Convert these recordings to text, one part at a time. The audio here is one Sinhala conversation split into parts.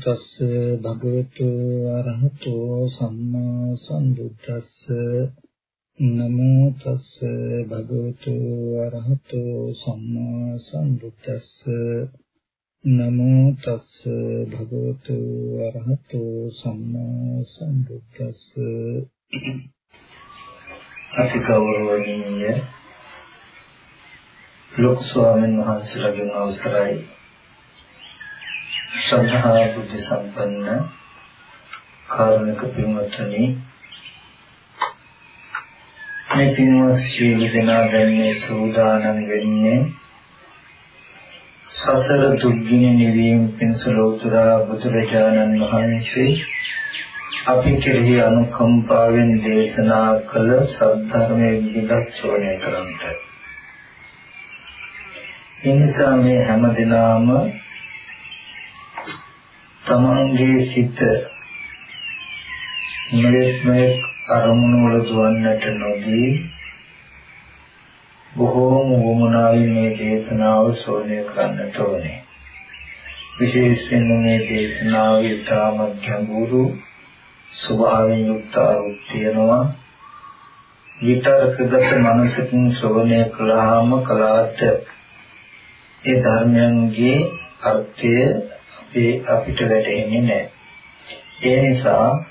තස්ස භගවතු අරහතෝ සම්මා සම්බුද්දස්ස. නමෝ තස්ස භගවතු අරහතෝ සම්මා සම්බුද්දස්ස. නමෝ තස්ස භගවතු අරහතෝ සම්මා සම්බුද්දස්ස. අතිගෞරවණීය ලොකු ස්වාමීන් වහන්සේලාගෙන් අවසරයි. ශ්‍රද්ධා බුද්ධ සම්පන්න කාරුණික පින්වත්නි මේ පින්වත් ශ්‍රී දෙනා දැන් මේ සූදානම් වෙන්නේ සසර දුක්ගින නිවීම පිණිස ලෝතර බුදුරජාණන් වහන්සේ අපි කෙරෙහි අනුකම්පාවෙන් දේශනා කළ සද්ධර්මයේ විදක් ශ්‍රවණය කරන්නට. එනිසා මේ හැම දිනම තමන්ගේ සිත මෙලෙක් මෙලෙක් අරමුණු වල දුවන්නට නොදී බොහෝම වමනාවෙන් මේ දේශනාව ශ්‍රවණය කරන්නට ඕනේ. විශේෂයෙන්ම මේ දේශනාව ඉතාමත් ගැඹුරු ස්වභාවයෙන් යුක්ත අරුත් තියෙනවා. විතරකගත මනසකින් ශ්‍රවණය කළාම කලාට ඒ ධර්මයන්ගේ අර්ථය අපේ අපිට වැටෙන්නේ නැහැ. ඒ නිසා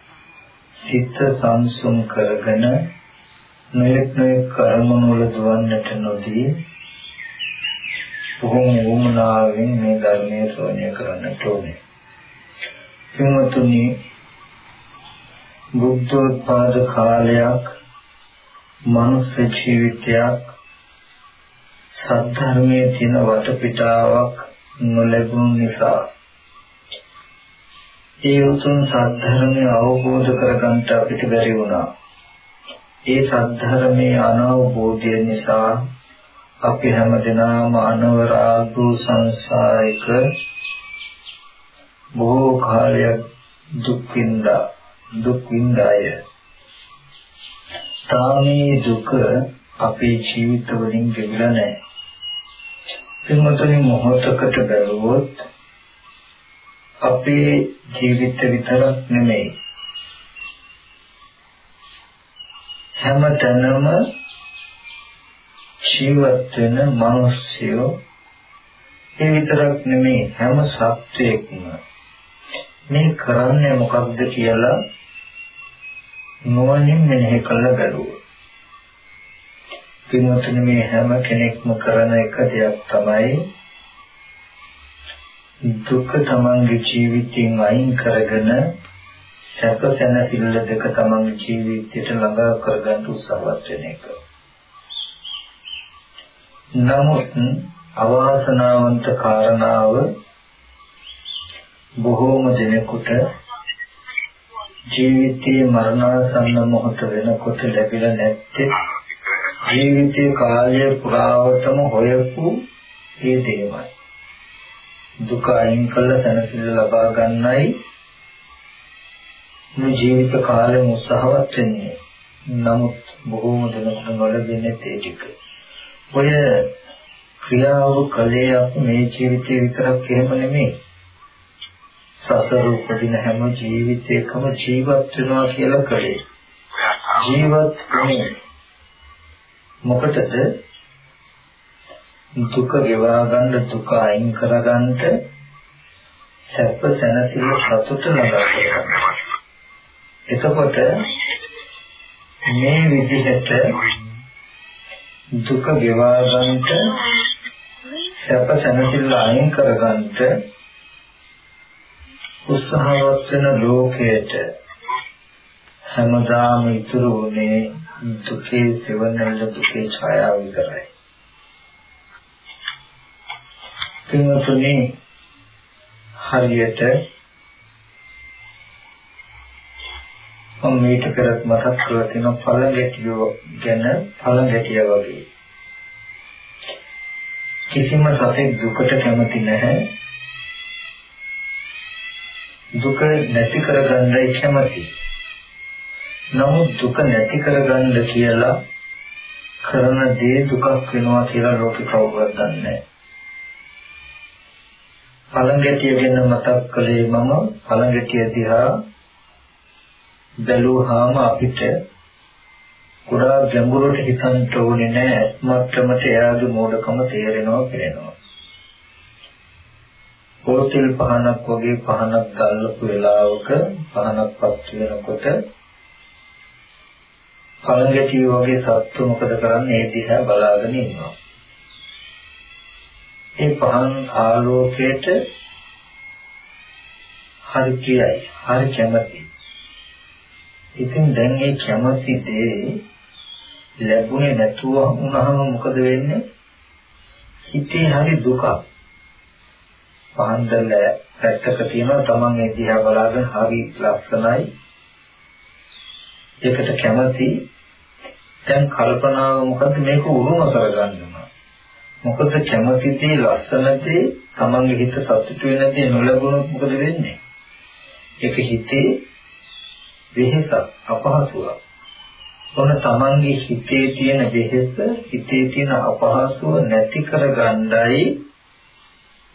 සිත සංසුම් කරගෙන නොයෙක් නොයෙක් කර්මවල දුවන්නට නොදී බොහොම වුමනාවෙන් මේ ධර්මයේ ශ්‍රවණය කරන්නට ඕනේ. පින්වතුනි බුද්ධෝත්පාද කාලයක් මනුෂ්‍ය ජීවිතයක් සද්ධර්මයේ තියෙන වටපිටාවක් නොලැබුණු නිසා ඒ උතුම් සද්ධර්මය අවබෝධ කරගන්න අපිට බැරි වුණා. ඒ සද්ධර්මයේ අනවබෝධය නිසා අපි හැමදෙනාම අනවරාගු සංසාරික බොහෝ කාලයක් දුක් විඳා දුක් විඳාය. තාමේ දුක අපේ ජීවිත වලින් ගෙවිලා නැහැ. එන්නතනි මොහොතකට බැලුවොත් අපේ ජීවිත විතරක් නෙමෙයි හැම තැනම ජීවත් වෙන මිනිස්සුયો ඒ විතරක් නෙමෙයි හැම සත්වයක්ම මේ කරන්නේ මොකක්ද කියලා නොවනින් මෙනෙහි කළ බැලුවා. පින්වත්නි මේ හැම කෙනෙක්ම කරන එක දෙයක් තමයි දුක තමන්ගේ ජීවිතයෙන් අයින් කරගෙන සැප සැනසෙල්ල දෙක තමන්ගේ ජීවිතයට ළඟා කරගන්න උත්සාහවත් වෙන එක. නමුත් අවාසනාවන්ත කාරණාව බොහෝම දෙනෙකුට ජීවිතයේ මරණාසන්න මොහොත වෙනකොට ලැබිලා නැත්තේ ජීවිතයේ කාලය පුරාවටම හොයපු ඒ දේමයි. දුක අයින් කළ තනසිල ලබා ගන්නයි මේ ජීවිත කාලෙම උත්සාහවත් වෙන්නේ. නමුත් බොහෝම දෙනෙකුට නොලැබෙන්නේ ඒ ටික. ඔය ක්‍රියාව කලේ අප මේ ජීවිතේ විතරක් එහෙම නෙමෙයි. සසර උපදින හැම ජීවිතයකම ජීවත් වෙනවා කියලා කලේ. ජීවත් වෙන්නේ මොකටද? දුක ගෙවා ගන්න දුක අයින් කර ගන්නට සැප සැනසීම සතුට ළඟා කරගන්න. එතකොට මේ විදිහට දුක ගෙවා ගන්නට සැප සැනසීම අයින් කර ගන්නට උත්සාහවත් වෙන ලෝකයට හැමදාම ඉතුරු වුණේ දුකේ සෙවණැල්ල දුකේ ඡායාව විතරයි. පින්වතුනි හරියට මම මේක පෙරත් මතක් කරලා තියෙන පළඟැටියෝ ගැන පළඟැටිය වගේ. කිසිම සතෙක් දුකට කැමති නැහැ. දුක නැති කරගන්නයි කැමති. නමුත් දුක නැති කරගන්න කියලා කරන දේ දුකක් වෙනවා කියලා ලෝකේ කවුරුවත් දන්නේ නැහැ. පළඟැටිය ගැන මතක් කළේ මම පළඟැටිය දිහා බැලුවාම අපිට ගොඩාක් ගැඹුරට හිතන්න ඕනේ නැහැ මට්ටමට එයාගේ මෝඩකම තේරෙනවා පේනවා. පොතෙල් පහනක් වගේ පහනක් දැල්ලපු වෙලාවක පහනක් පත් වෙනකොට පළඟැටිය වගේ සත්තු මොකද කරන්නේ ඒ දිහා බලාගෙන ඉන්නවා. ඒ පහන් ආලෝකයට හරි ප්‍රියයි හරි කැමතියි. ඉතින් දැන් ඒ කැමති දේ ලැබුණේ නැතුව වුණාම මොකද වෙන්නේ? හිතේ හරි දුකක්. පහන්දල පැත්තක තියෙනවා තමන් ඒ දිහා බලාගෙන හරි ලස්සනයි. ඒකට කැමති දැන් කල්පනාව මොකද මේක උරුම කරගන්නවා. මොකද කැමති දේ ලස්සනදී තමන්ගේ හිත සතුට වෙන දේ නොලැබුණොත් මොකද වෙන්නේ? ඒක හිතේ වෙහසක් අපහසුවක්. ඔන්න තමන්ගේ හිතේ තියෙන වෙහස හිතේ තියෙන අපහසුව නැති කරගන්නයි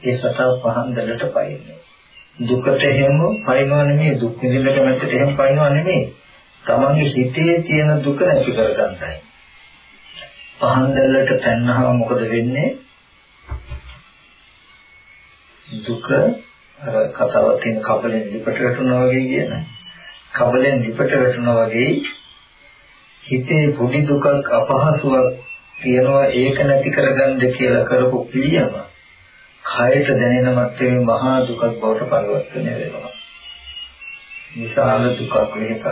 ඒ සතා පහන් දැලට පයින්නේ. දුකට හැම පයින්ව නෙමෙයි දුක් විඳින්න කැමැත්තට හැම පයින්ව නෙමෙයි. තමන්ගේ හිතේ තියෙන දුක නැති කරගන්නයි. පහන් දැල්ලට පැනනහම මොකද වෙන්නේ? දුක අර කතාවක් තියෙන කබලෙන් ලිපට වැටුණා වගේ කියන. කබලෙන් ලිපට වැටුණා වගේ හිතේ පොඩි දුකක් අපහසුයක් තියෙනවා ඒක නැති කරගන්න කියලා කරපු පිළියම කයට දැනෙන මැත්තේ මහා දුකක් බවට පරිවර්තනය වෙනවා. විශාල දුකක් වෙනසක්.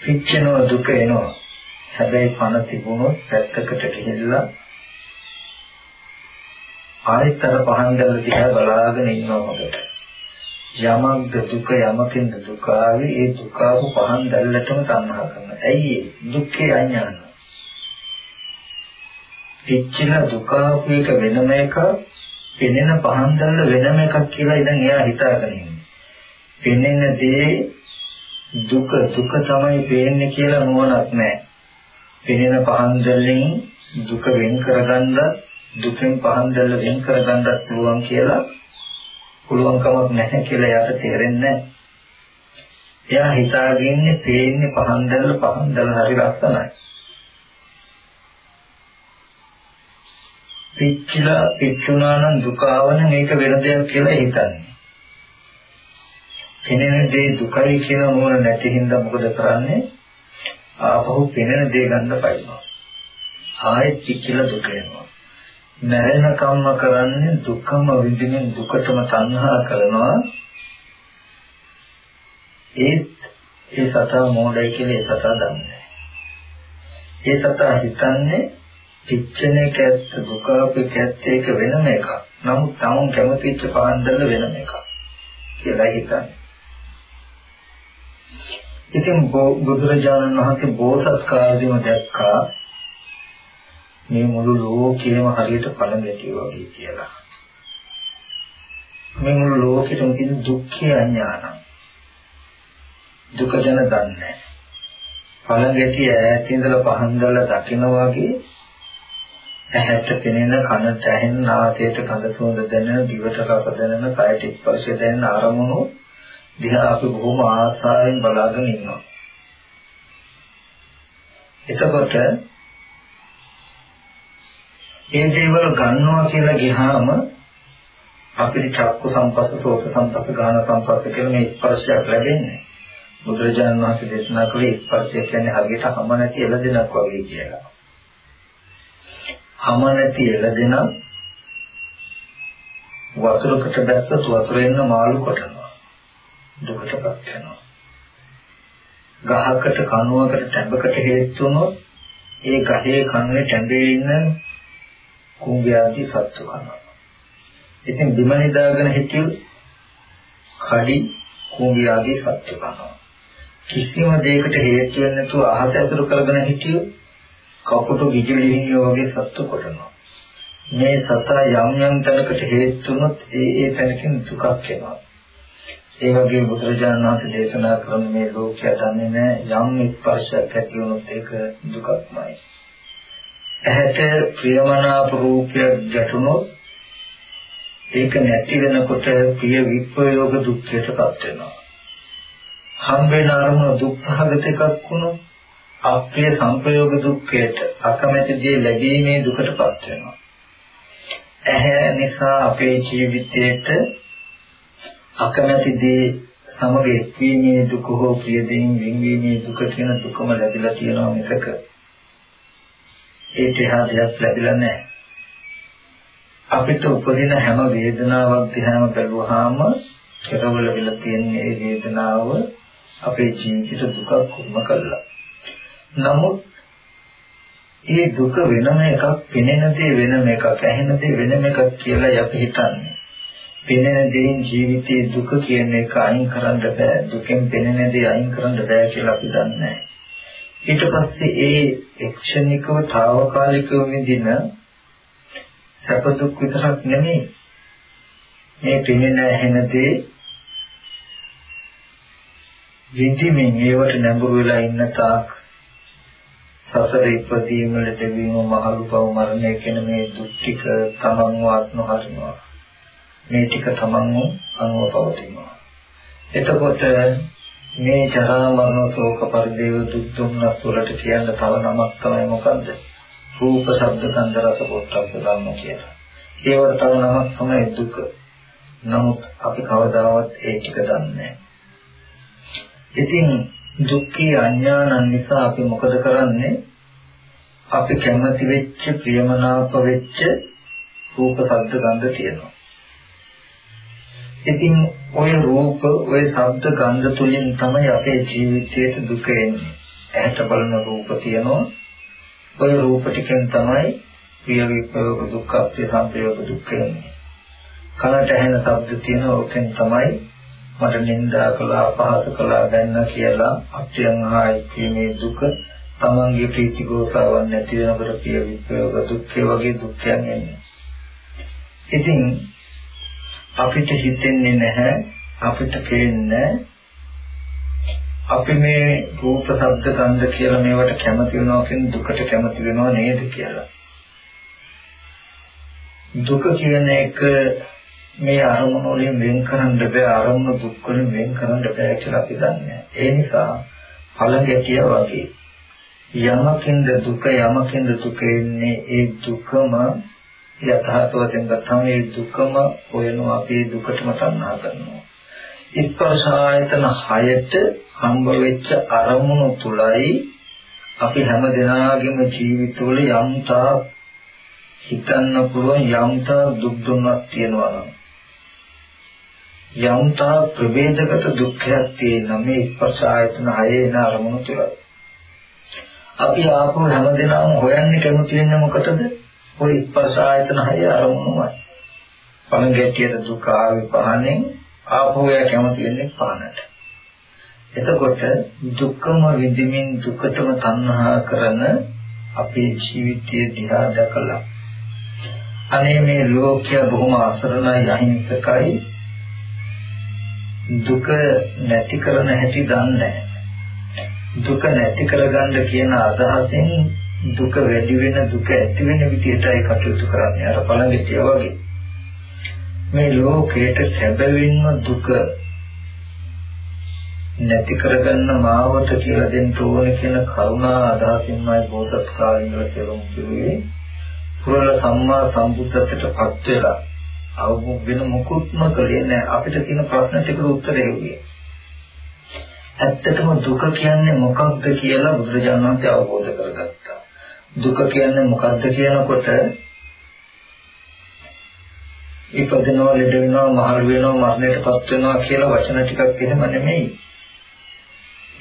පිච්චෙනවා දුක එනවා. හැබැයි පණ තිබුණොත් පැත්තකට ගිහිල්ලා ආයෙත් අර පහන් දැල්ල දිහා බලාගෙන ඉන්නවා හොඳට. යමක්ද දුක යමකින්ද දුක ආවේ ඒ දුක ආපු පහන් දැල්ලටම තණ්හා කරනවා. ඇයි ඒ? දුක්ඛේ අඥාන. පිච්චෙන දුක ආපු එක වෙනම එකක්, පෙනෙන පහන් දැල්ල වෙනම එකක් කියලා ඉතින් එයා හිතාගෙන ඉන්නේ. පෙනෙන දේ දුක දුක තමයි පේන්නේ කියලා නුවණක් නැහැ. පෙනෙන පහන් දැල්ලෙන් දුක වෙන් කරගන්න දුකෙන් පහන් දැල්ල වෙන් කරගන්නත් පුළුවන් කියලා පුළුවන් කමක් නැහැ කියලා එයාට තේරෙන්නේ එයා හිතාගෙන ඉන්නේ පේන්නේ පහන් දැල්ල පහන් දැල්ල හරි ලස්සනයි. පිච්චිලා පිච්චුණා නම් දුක ආවනම් ඒක වෙන දෙයක් කියලා හිතන්නේ. පෙනෙන දේ දුකයි කියන මොන නැති හින්දා මොකද කරන්නේ? ආපහු පෙනෙන දේ ගන්න පයින්නවා. ආයෙත් පිච්චිලා දුක එනවා. මැරෙන කම්ම කරන්නේ දුකම විඳින්න දුකටම තණ්හා කරනවා. ඒත් ඒ සතා මොඩයි කියලා ඒ සතා දන්නේ. ඒ සතා හිතන්නේ පිච්චෙන එක ඇත්ත දුක අපේ ඇත්ත ඒක වෙනම එකක්. නමුත් තමුන් කැමතිච්ච පාන්දල වෙනම එකක් කියලා හිතන්නේ. ඉතින් බුදුරජාණන් වහන්සේ බෝසත් කාලෙදිම දැක්කා මේ මුළු ලෝකෙම හරියට පණ ගැටියෝ වගේ කියලා. මේ මුළු ලෝකෙටම තියෙන දුක්ඛය අඥාන. දුක ගැන දන්නේ පණ ගැටිය ඈත ඉඳලා පහන් දාලා දකින වගේ ඇහැට පෙනෙන කනට ඇහෙන නාසයට ගඳ සුවඳ දැනෙන දිවට රස දැනෙන කයට ස්පර්ශය දැනෙන අරමුණු දිහා අපි බොහොම ආසාවෙන් බලාගෙන ඉන්නවා. එතකොට ඒ දේවල් ගන්නවා කියලා ගියාම අපිට චක්කු සංපස්ස, සෝත සංපස්ස, ගාන සංපස්ස කියන මේ ස්පර්ශයක් ලැබෙන්නේ. බුදුරජාණන් වහන්සේ දේශනා කළේ ස්පර්ශය කියන්නේ හරියට හැම නැති එළදෙනක් වගේ කියලා. හැම නැති එළදෙන වතුරකට දැස්සත් වතුරෙන්න මාළු කොටනවා. දුකටපත් වෙනවා. ගහකට කණුවකට ටැඹකට හේතු වුණොත් ඒ ගහේ කණුවේ ටැඹේ ඉන්න කුඹයාදී සත්තු කනවා. ඉතින් බිම නිදාගෙන හිටියු කඩි කුඹයාදී සත්තු කනවා. කිසිම දෙයකට හේතු වෙන්නේ නැතුව අහස ඇසුරු කරගෙන හිටියු කපුටු ගිජුලිහිණිය වගේ සත්තු කොටනවා. මේ සතා යම් යම් තැනකට හේතු වුණොත් ඒ ඒ තැනකින් දුකක් එනවා. ඒ වගේ බුදුරජාණන් වහන්සේ දේශනා කරන මේ ලෝකය දන්නේ නැහැ යම් ස්පර්ශයක් ඇති වුණොත් ඒක දුකක්මයි. ඇහැට ප්‍රියමනාප රූපයක් ගැටුණොත් ඒක නැති වෙනකොට ප්‍රිය විප්‍රයෝග දුක්ඛයටපත් වෙනවා. හම් වෙන අරමුණ දුක්ඛගත එකක් වුණොත් අප්‍රිය සංප්‍රයෝග දුක්ඛයට අකමැති දේ ලැබීමේ දුකටපත් වෙනවා. ඇහැ නිසා අපේ ජීවිතයට අකමැති දේ සමග එක්වීමේ දුක හෝ ප්‍රිය දෙයින් වෙන්වීමේ දුක කියන දුකම ලැබිලා තියෙනවා මිසක ඒ තහා දෙයක් ලැබිලා නැහැ. අපිට උපදින හැම වේදනාවක් දිහාම බැලුවාම කෙරවල වෙලා තියෙන ඒ වේදනාව අපේ ජීවිතේ දුකක් වුම කළා. නමුත් ඒ දුක වෙනම එකක්, පෙනෙන දේ වෙනම එකක්, ඇහෙන දේ වෙනම එකක් කියලා අපි හිතන්නේ. පෙනෙන දේෙන් ජීවිතයේ දුක කියන එක අයින් කරන්න බෑ. දුකෙන් පෙනෙන දේ අයින් කරන්න බෑ කියලා අපි දන්නේ ඊට පස්සේ ඒ එක්ෂණිකව తాවකාලිකව විඳින සැප දුක් විතරක් නෙමෙයි. මේ පෙනෙන ඇහෙන දේ විඳින්මින් ඒවට නැඹුරු වෙලා ඉන්න තාක් සසර ඉපදීම ලැබීම මහලු බව මරණය කියන මේ දුක් ටික තමන්ව ආත්ම හරිනවා මේ ටික තමන්ව අනුව පවතිනවා. එතකොට මේ ජරා මරණ ශෝක පරිදේව දුක් දුම්නස් වලට කියන්න තව නමක් තමයි මොකද්ද? රූප ශබ්ද ගන්ධ රස පොට්ටබ්බ ධම්ම කියලා. ඒවට තව නමක් තමයි දුක. නමුත් අපි කවදාවත් ඒ ටික දන්නේ නැහැ. ඉතින් දුක්ඛී අඥානන් නිසා අපි මොකද කරන්නේ? අපි කැමති වෙච්ච ප්‍රියමනාප වෙච්ච රූප ශබ්ද ගන්ධ තියෙනවා. ඉතින් ওই රූප, ওই ශබ්ද ගන්ධ තුලින් තමයි අපේ ජීවිතයේ දුක එන්නේ. ඇහැට බලන රූප තියෙනවා. ওই රූප ටිකෙන් තමයි ප්‍රිය විප්‍රයෝග දුක්ඛ, ප්‍රිය සංප්‍රයෝග දුක්ඛ එන්නේ. කනට ඇහෙන ශබ්ද තියෙනවා. ඕකෙන් තමයි මට නින්දා කළා අපහාස කළා දැන්න කියලා අප්‍රියං ආයිීමේ දුක තමන්ගේ ප්‍රීති ගෝසාවන් නැති වෙනකොට පිය විප්‍රයෝග දුක්ඛ වගේ දුක්ඛයන් එන්නේ. ඉතින් අපිට හිතෙන්නේ නැහැ අපිට පේන්නේ අපි මේ රූප ශබ්ද ගන්ධ කියලා මේවට කැමති වෙනවා කියන දුකට කැමති වෙනව නේද කියලා. දුක කියන එක මේ අරමුණ වලින් වෙන් කරන්න බෑ අරමුණ දුක් වලින් වෙන් කරන්න බෑ කියලා අපි දන්නේ. ඒ නිසා ඵලගැටිය වගේ යමකින්ද දුක යමකින්ද දුක එන්නේ ඒ දුකම යථාර්ථයෙන් ගත්තම ඒ දුකම හොයනවා අපි දුකටම තණ්හා කරනවා. ස්පර්ශ ආයතන හයට හම්බ වෙච්ච අරමුණු තුලයි අපි හැම දිනාගෙම ජීවිතවල යම්තා හිතන්න පුළුවන් යම්තා දුක් දුන්නක් තියෙනවා නම් යම්තා ප්‍රවේදගත දුක්ඛයක් තියෙන මේ ස්පර්ශ ආයතන හයේ එන අරමුණු තුල. අපි ආපහු හැමදෙනාම හොයන්නේ කැමති වෙන්නේ මොකටද? ওই ස්පර්ශ ආයතන හයේ අරමුණුමයි. පණ ගැටියට දුක ආවේ පහනෙන් ආපහු එයා කැමති වෙන්නේ පහනට. එතකොට දුක්ඛම විඳින්මින් දුකටම තණ්හා කරන අපේ ජීවිතයේ දිහා දැකලා අනේ මේ ලෝකය බොහොම අසරණයි අහිංසකයි දුක නැති කරන හැටි දන්නේ දුක නැති කරගන්න කියන අදහසෙන් දුක වැඩි වෙන දුක ඇති වෙන විදිහටයි කටයුතු කරන්නේ අර පළඟිටිය වගේ මේ ලෝකයට සැබවින්ම දුක නැති කරගන්න මාවත කියලා දෙන්න ඕන කියන කරුණා අදහසින්මයි බෝසත් කාලිනව කෙරුම් කිව්වේ පුරල සම්මා සම්බුද්ධත්වයට පත් වෙලා අවබෝධ වෙන මොකුත්ම කලේ නැහැ අපිට තියෙන ප්‍රශ්න ටිකට උත්තර එව්වේ. ඇත්තටම දුක කියන්නේ මොකක්ද කියලා බුදුරජාණන් වහන්සේ අවබෝධ කරගත්තා. දුක කියන්නේ මොකක්ද කියනකොට ඉපදෙනවා ලෙඩ වෙනවා මහලු වෙනවා මරණයටපත් වෙනවා කියලා වචන ටිකක් එහෙම නෙමෙයි.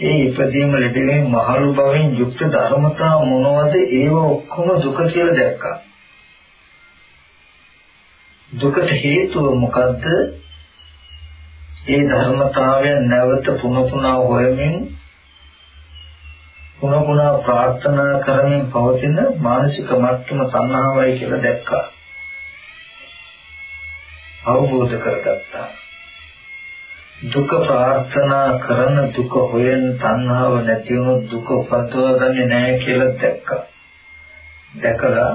ඒ ඉපදීම ලෙඩ වීම මහලු බවෙන් යුක්ත ධර්මතා මොනවද ඒව ඔක්කොම දුක කියලා දැක්කා. දුකට හේතුව මොකද්ද? ඒ ධර්මතාවය නැවත පුන පුනා හොයමින් පුන පුනා ප්‍රාර්ථනා කරමින් පවතින මානසික මට්ටම තණ්හාවයි කියලා දැක්කා. අවබෝධ කරගත්තා. දුක ප්‍රාර්ථනා කරන දුක හොයන තණ්හාව නැති වුණොත් දුක උපද්දව ගන්නේ නැහැ කියලා දැක්කා. දැකලා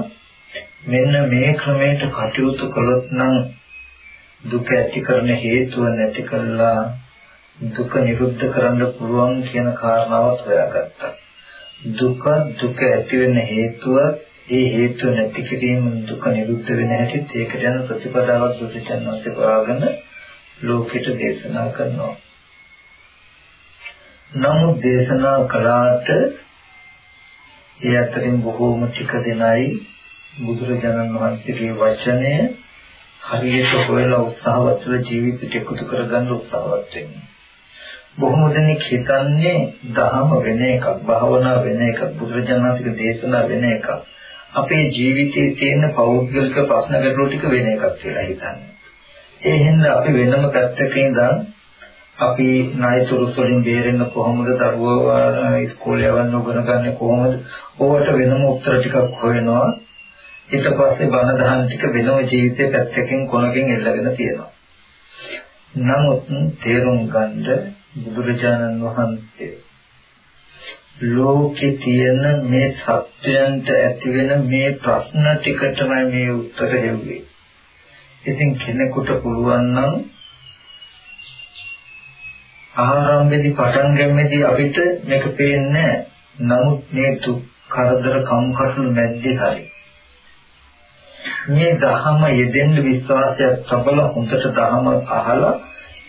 මෙන්න මේ ක්‍රමයට කටයුතු කළොත් නම් දුක ඇති කරන හේතුව නැති කළා දුක නිරුද්ධ කරන්න පුළුවන් කියන කාරණාවත් හොයාගත්තා. දුක දුක ඇති වෙන හේතුව ඒ හේතුව නැති කිරීම දුක නිරුද්ධ වෙන හැටිත් ඒකට යන ප්‍රතිපදාවක් බුදුචන්වන්සේ පාගෙන ලෝකෙට දේශනා කරනවා. නමුත් දේශනා කළාට ඒ අතරින් බොහෝම ටික දෙනයි බුදුරජාණන් වහන්සේගේ වචනය හරියට හොයලා උත්සාහවත් වෙලා ජීවිතයට එකතු කරගන්න උත්සාහවත් වෙන්නේ. බොහොම දෙනෙක් හිතන්නේ දහම වෙන එකක්, භාවනා වෙන එකක්, බුදුරජාණන් වහන්සේගේ දේශනා වෙන එකක්. අපේ ජීවිතයේ තියෙන පෞද්ගලික ප්‍රශ්න ගැටලු ටික වෙන එකක් කියලා හිතන්නේ. ඒ හින්දා අපි වෙනම පැත්තක ඉඳන් අපි ණයතුරුස් වලින් බේරෙන්න කොහොමද දරුවෝ ඉස්කෝලේ යවන්න උගන ගන්න කොහොමද ඕවට වෙනම උත්තර ටිකක් හොයනවා ඊට පස්සේ බණ දහම් ටික වෙනම ජීවිතේ පැත්තකින් කොනකින් එල්ලගෙන තියෙනවා නමුත් තේරුම් ගන්න බුදුරජාණන් වහන්සේ. ලෝකේ තියෙන මේ සත්‍යයන්ට ඇති වෙන මේ ප්‍රශ්න ටිකටමයි මේ උත්තර දෙන්නේ ඉතින් කෙනෙකුට පුළුවන් නම් ආරම්භයේදී පටන් ගන්නෙදී අපිට මේක පේන්නේ නමුත් මේ දුක් කරදර කම්කටොළු මැද්දේ හරි. මේ ධහම යෙදෙන්න විශ්වාසයක් තබල හොඳට ධහම අහලා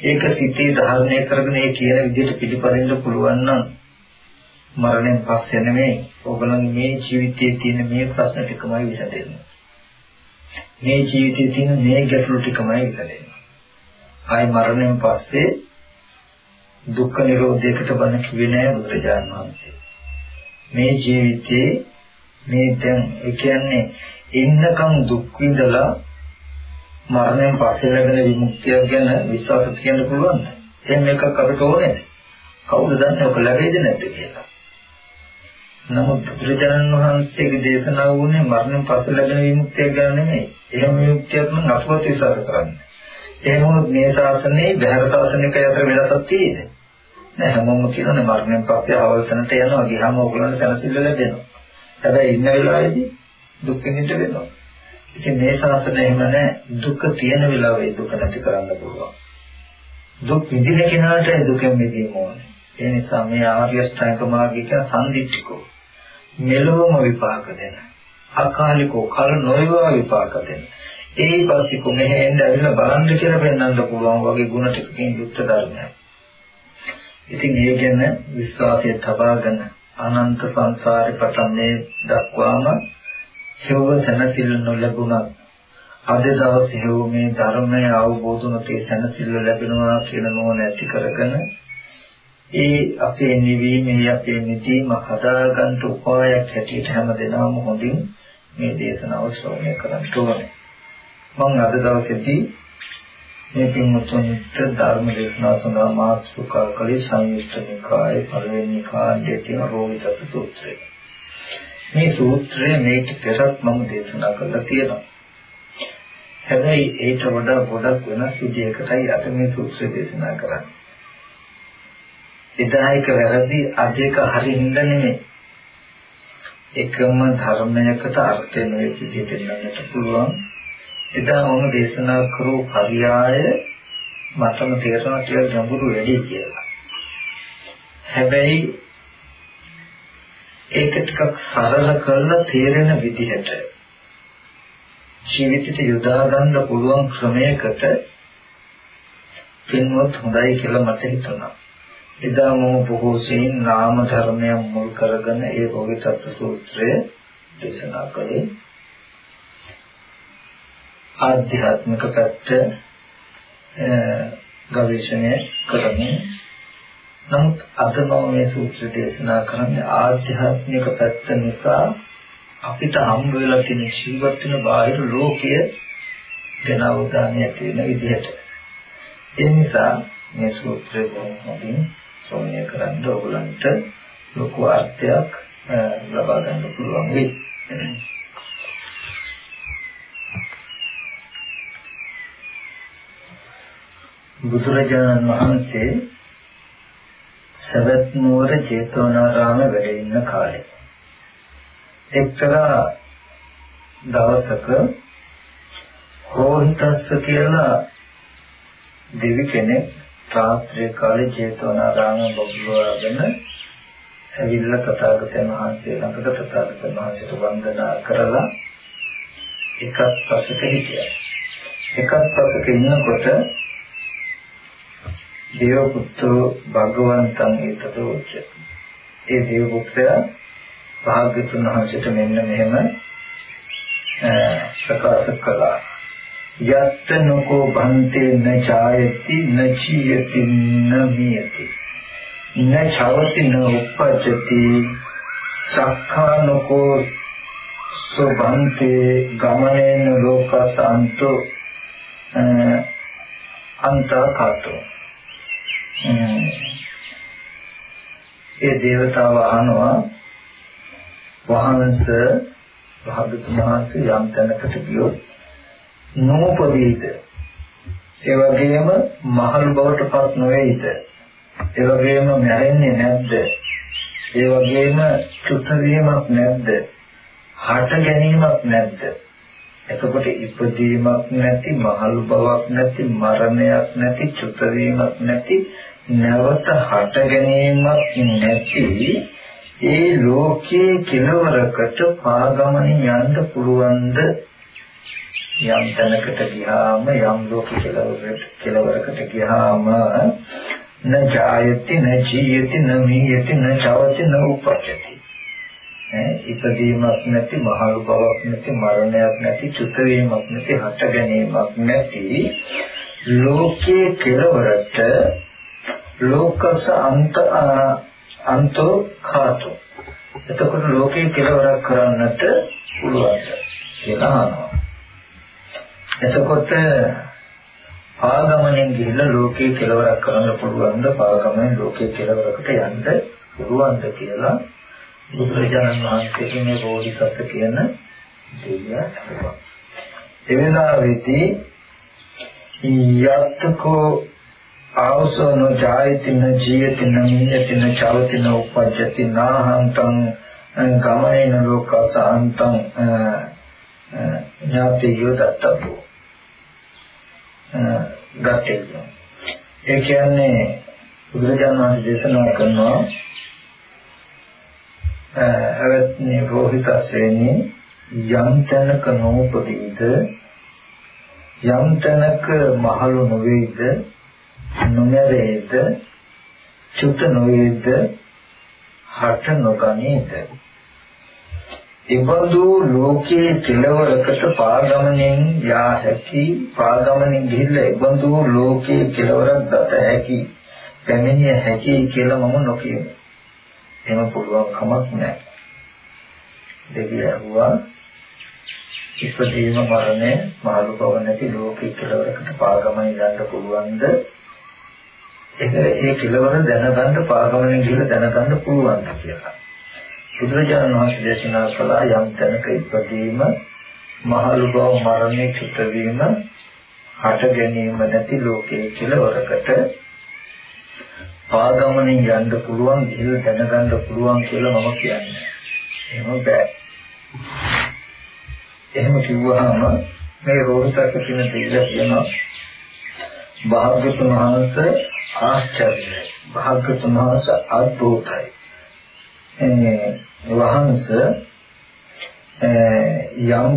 ඒක සිතේ ධාරණය කරගෙන ඒ කියන විදිහට පිළිපදින්න පුළුවන් නම් මරණයෙන් පස්සේ නෙමෙයි ඔයගොල්ලන්ගේ මේ ජීවිතයේ තියෙන මේ ප්‍රශ්න ටිකමයි විසඳෙන්නේ මේ ජීවිතයේ තියෙන මේ ගැටලු ටිකමයි විසඳෙන්නේ. ආයි මරණයෙන් පස්සේ දුක්ඛ නිරෝධයකට බණ කිව්වේ නෑ බුදුරජාණන් වහන්සේ. මේ ජීවිතයේ මේ දැන් ඒ කියන්නේ ඉන්නකම් දුක් විඳලා මරණයෙන් පස්සේ ලැබෙන විමුක්තිය ගැන විශ්වාස තියන්න පුළුවන්ද? එහෙම එකක් අපිට ඕනේද? කවුද දන්නේ ඔක ලැබෙයිද නැද්ද කියලා? නමුත් බුදුරජාණන් වහන්සේගේ දේශනාව වුණේ මරණයෙන් පස්සේ ලැබෙන විමුක්තිය ගැන නෙමෙයි. එහෙම විමුක්තියක් නම් අපවත් විශ්වාස කරන්නේ. එහෙම වුණොත් මේ ශාසනයේ බහැර ශාසනික අතර වෙනසක් තියෙයිද? නෑ හැමෝම කියනනේ මරණයෙන් පස්සේ ආවර්තනට යනවා ගියාම ඕගොල්ලන්ට සැනසෙල්ල ලැබෙනවා. හැබැයි ඉන්න වෙලාවේදී දුක් විඳින්න වෙනවා. ඉතින් මේ ශාසනය එහෙම නෑ දුක තියෙන වෙලාවේ දුක නැති කරන්න පුළුවන්. දුක් විඳින කෙනාට දුකෙන් මිදීම ඕනේ. ඒ නිසා මේ ආර්ය ශ්‍රැංග මාර්ගික සම්දිත්තිකෝ මෙලොවම විපාක දෙන අකාලිකෝ කල නොයවා විපාක දෙන ඒ පස්සේ කොමෙහෙ එන්න ඇවිල්ලා බලන්න කියලා පෙන්වන්න පුළුවන් වගේ ಗುಣ ටිකකින් යුක්ත ධර්මයක්. ඉතින් ඒ ගැන විශ්වාසය තබාගෙන අනන්ත සංසාරේ පටන්නේ දක්වාම හේව සනසිල් නොලැබුණා අද දවසේ හේව මේ ධර්මය අවබෝධ නොතේ සනසිල් ලැබෙනවා කියන නෝන ඇති කරගෙන ඒ අපේ නිවීමේ අපේ නිදීම හදාගන්න උපායක් හැටියට හැමදෙනාම හොඳින් මේ දේශනාව ශ්‍රවණය කරන්න ඕනේ. මම අද දවසේදී මේ පින්වත්තුන්ට ධර්ම දේශනාව සඳහා මාතෘකා කළේ සංයුක්ත නිකායේ පළවෙනි කාණ්ඩයේ තියෙන රෝහිත සූත්‍රය. මේ සූත්‍රය මේක පෙරත් මම දේශනා කරලා තියෙනවා. හැබැයි ඒට වඩා ගොඩක් වෙනස් විදිහකටයි අද මේ සූත්‍රය දේශනා කරන්නේ. එදා එක වැරදි අද එක හරි හින්දා නෙමෙයි. එකම ධර්මයකට අර්ථය නොයෙක් විදිහට දෙන්නට පුළුවන්. එදා මම දේශනා කරපු පරියාය මටම තේරෙනවා කියලා ගැඹුරු වැඩි කියලා. හැබැයි ඒක ටිකක් සරල කරලා තේරෙන විදිහට ජීවිතයට යොදා ගන්න පුළුවන් ක්‍රමයකට පින්වත් හොඳයි කියලා මට හිතුණා. එදා මම බොහෝ සෙයින් නාම ධර්මය මුල් කරගෙන ඒ රෝගිතත් සූත්‍රය දේශනා කළේ ආධ්‍යාත්මික පැත්ත ගවේෂණය කරමින් නමුත් අද මම මේ සූත්‍ර දේශනා කරන්නේ ආධ්‍යාත්මික පැත්ත නිසා අපිට හම් වෙලා තියෙන ජීවත් වෙන බාහිර ලෝකය ගැන අවධානය ඇති වෙන විදිහට ඒ නිසා මේ සූත්‍රය බොහොම හොඳින් ශ්‍රවණය කරන්න ඕගලන්ට ලොකු අර්ථයක් ලබා ගන්න පුළුවන් වෙයි. බුදුරජාණන් වහන්සේ සවැත් නුවර ජේතවනාරාමේ වැඩ ඉන්න කාලේ එක්තරා දවසක රෝහිතස්ස කියලා දෙවි කෙනෙක් රාත්‍රී කාලේ ජේතවනාරාමයේ බබළුවාගෙන ඇවිල්ලා තථාගතයන් වහන්සේ ළඟට තථාගතයන් වහන්සේට වන්දනා කරලා එකත් පසක හිටියා. එකත් පසක ඉන්නකොට දේව පුත්‍ර භගවන්තං ඒතදෝච. ඒ දේව පුත්‍රයා භාග්‍යතුන් වහන්සේට මෙන්න මෙහෙම ප්‍රකාශ කළා. යත්ත නකෝ භන්තේ න ඡායති න චීයති න මියති න ඡවති න උපජ්ජති සක්ඛානකෝ සෝභන්තේ ගමනේන ලෝකසන්තෝ අන්තකාතෝ ඒ දේවතාව අහනවා වහන්ස භාගතුන් වහන්සේ යම් තැනකට ගියොත් නෝපදීද ඒ වගේම මහලු බවටපත් නොවේද ඒ වගේම මැරෙන්නේ නැද්ද? ඒ වගේම චුත වීමක් නැද්ද? හට ගැනීමක් නැද්ද? එතකොට ඉපදීමක් නැති මහලු බවක් නැති මරණයක් නැති චුත වීමක් නැති නැවත හට ගැනීමක් නැති ඒ ලෝකයේ කෙලවරකට පාගමනින් යන්න පුළුවන්ද? යම් තැනකට ගියාම යම් ලෝක කෙලවරකට කෙලවරකට ගියාම න ජායති න ජීයති න මියති න චවති න උපජ්ජති. ඉපදීමක් නැති මහලු බවක් නැති මරණයක් නැති චුත වීමක් නැති හට ගැනීමක් නැති ලෝකයේ කෙලවරට ලෝකස අන්ත අන්තෝ khාතෝ එතකොට ලෝකේ කෙලවරක් කරන්නට පුළුවන් කියලා අහනවා. එතකොට පාගමනෙන් ගිහිල්ලා ලෝකේ කෙලවරක් කරන්න පුළුවන්ද පාගමෙන් ලෝකේ කෙලවරකට යන්න පුළුවන්ද කියලා බුදුරජාණන් වහන්සේගේ මේ බෝධිසත්ව කියන දෙවියා අහනවා එවෙලාවේදී යත්තකෝ ආවසන ජායතින ජීයතින මියතින චවතින උපජ්ජති නාහන්තං ගමනේන ලෝකසාන්තං ඥාති යොදත්තබ්බෝ ගතේ ඒ කියන්නේ බුදුරජාණන් වහන්සේ දේශනා කරනවා අවත්නි රෝහිතස්සේනි යම් තැනක නෝපදීද යම් තැනක මහලු නොවේද නොමැරේද චුත නොවේද හට නොගනේද ඉබඳු ලෝකයේ කෙලවරකට පාගමනෙන් යා හැකි පාගමනෙන් ගිහිල්ලා ඉබඳු ලෝකයේ කෙලවරක් දත හැකි පැමිණිය හැකි කියලා මම නොකියමි. එහෙම පුළුවන් කමක් නැහැ. දෙවිය ඇහුවා ඉපදීම මරණය මාළු බව නැති ලෝකයේ කෙලවරකට පාගමනෙන් යන්න පුළුවන්ද? ඒක ඒ කෙලවර දැනගන්න පාගමනෙන් ගිහිල්ලා දැනගන්න පුළුවන්ද කියලා. බුදුරජාණන් වහන්සේ දේශනා කළා යම් තැනක ඉපදීම මහලු බව මරණය චුත වීම හට ගැනීම නැති ලෝකයේ කෙලවරකට පාගමනින් යන්න පුළුවන් ඉහළ දැනගන්න පුළුවන් කියලා මම කියන්නේ. එහෙම බෑ. එහෙම කිව්වහම මේ රෝහිතක කියන දෙවිලා කියනවා භාග්‍යතුන් වහන්සේ ආශ්චර්යයි. භාග්‍යතුන් වහන්සේ අද්භූතයි. වහන්ස යම්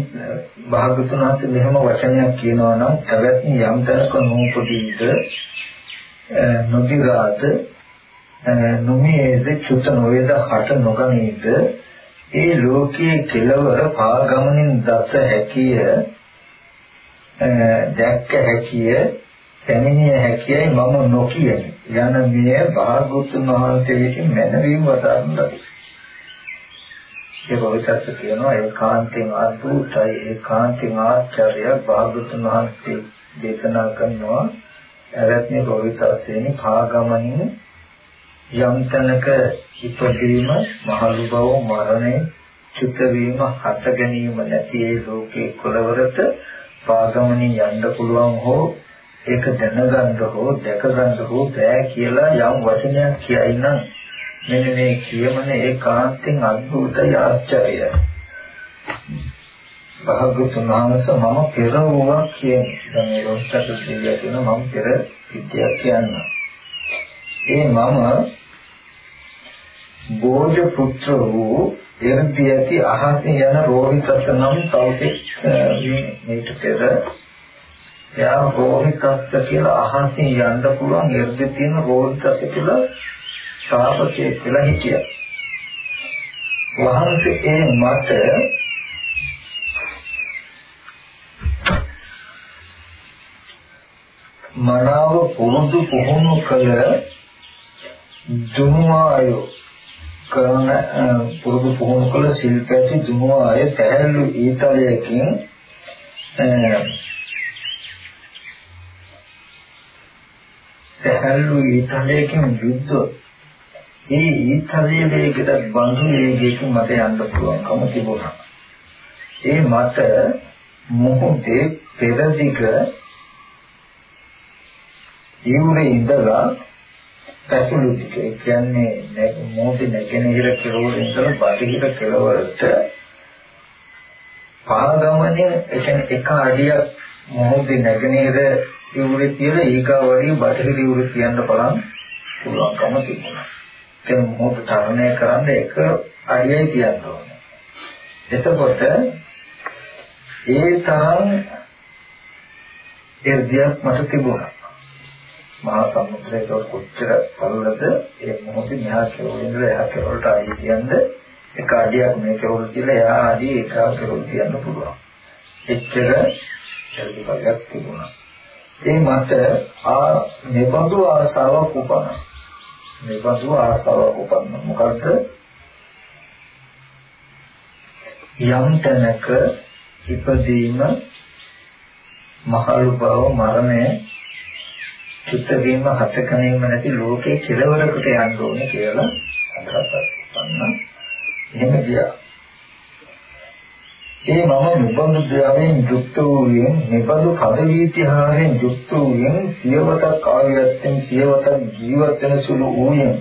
භාගතුන් වහන්සේ මෙහෙම වචනයක් කියනවා නම් පැවැත්නි යම් තැනක නූපදීද නොදිගාත නොමේද චුත නොවේද හට නොගනීද ඒ ලෝකයේ කෙලවර පාගමනින් දත හැකිය දැක්ක හැකිය පැමිණිය හැකියයි මම නොකියමි යන මේ භාගතුන් වහන්සේ විසින් මැනවීම වදාරන ලදී. ඒ බෝසත්තු කියනවා ඒකාන්තයෙන් අද්භූතයි ඒකාන්තයෙන් ආශ්චර්යයක්. භාගතුන් වහන්සේ දේශනා කරනවා ඇවැත්නි බෝසත්සේනි භාගමනින් යම් තැනක ඉපදීම මහලු බව මරණය චුත වීම හට ගැනීම නැති ඒ ලෝකේ කොළවරට පාගමනින් යන්න පුළුවන් හෝ ඒක දැනගන්න හෝ දැකගන්න හෝ බෑ කියලා යම් වචනයක් කියයි නම් මෙන්න මේ කියමන ඒකාන්තෙන් අද්භූතයි ආශ්චර්යයි. භාගතුන් වහන්සේ මම පෙර වුණා කියන්නේ. දැන් මේ රොස්ටත් කියලා කියන මම පෙර සිද්ධියක් කියන්න. ඒ මම බෝධ පුත්‍ර වූ එර්දී ඇති අහසේ යන රෝහිතස නම් තවසෙක් මේට පෙර එයා රෝහිතස්ස කියලා අහසින් යන්න පුළුවන් එර්දී තියෙන රෝහිතස්ස කියලා ශාපකයේ කියලා හිටියා. වහන්සේ ඒ මට මනාව පුරුදු පුහුණු කළ දුනුආයෝ කරන පුරුදු පුහුණු කළ ශිල්පයේදී දුනුආය සැහැල්ලු ඊතලයකින් සැහැල්ලු ඊතලයකින් යුද්ධ ඒ ඊතලයේ වේගයට බඳු වේගයකින් මට යන්න පුළුවන්කම තිබුණා. ඒ මට මොහොතේ පෙරදිග ඉවුරේ ඉඳලා පැසුළු ටික කියන්නේ මොහොතේ නැගෙනහිර කෙළවර ඉඳලා බටහිර කෙළවරට පාගමනේ එතන එක අඩියක් මොහොතේ නැගෙනහිර ඉවුරේ තියලා ඊගාවරිය බටහිර ඉවුරේ කියන්න බලන්න පුළුවන්කම තිබුණා. ඒ මොහොත තරණය කරන්න එක අඩියයි කියන්න ඕනේ. එතකොට ඒ තරම් එර්ධියක් මට තිබුණා. මහා සමුද්‍රයට කොච්චර පළලද ඒ මොහොතේ මෙහා කෙරවල ඉඳලා එහා කෙරවලට ආයි කියන්නේ එක අඩියක් මේ කෙරවල කියලා එහා අඩිය එක කෙරවල තියන්න පුළුවන්. එච්චර එර්ධියක් තිබුණා. ඒ මට ආ නිබඳු ආසාවක් උපන්නා. මේ බඳු ආසාවක් උපන්න මොකද්ද යම් තැනක ඉපදීම මහලු බව මරණය චුත්ත වීම හතකණීම නැති ලෝකේ කෙලවරකට යන්න ඕනේ කියලා අදහසක් උපන්න එහෙම ගියා. ඒ මම නිබඳු ද්‍රවයෙන් යුක්ත වූයෙන් නිබඳු පදවීතිහාරයෙන් යුක්ත වූයෙන් සියවතක් ආයත්තෙන් සියවතක් ජීවත් වෙන සුළු වූයෙන්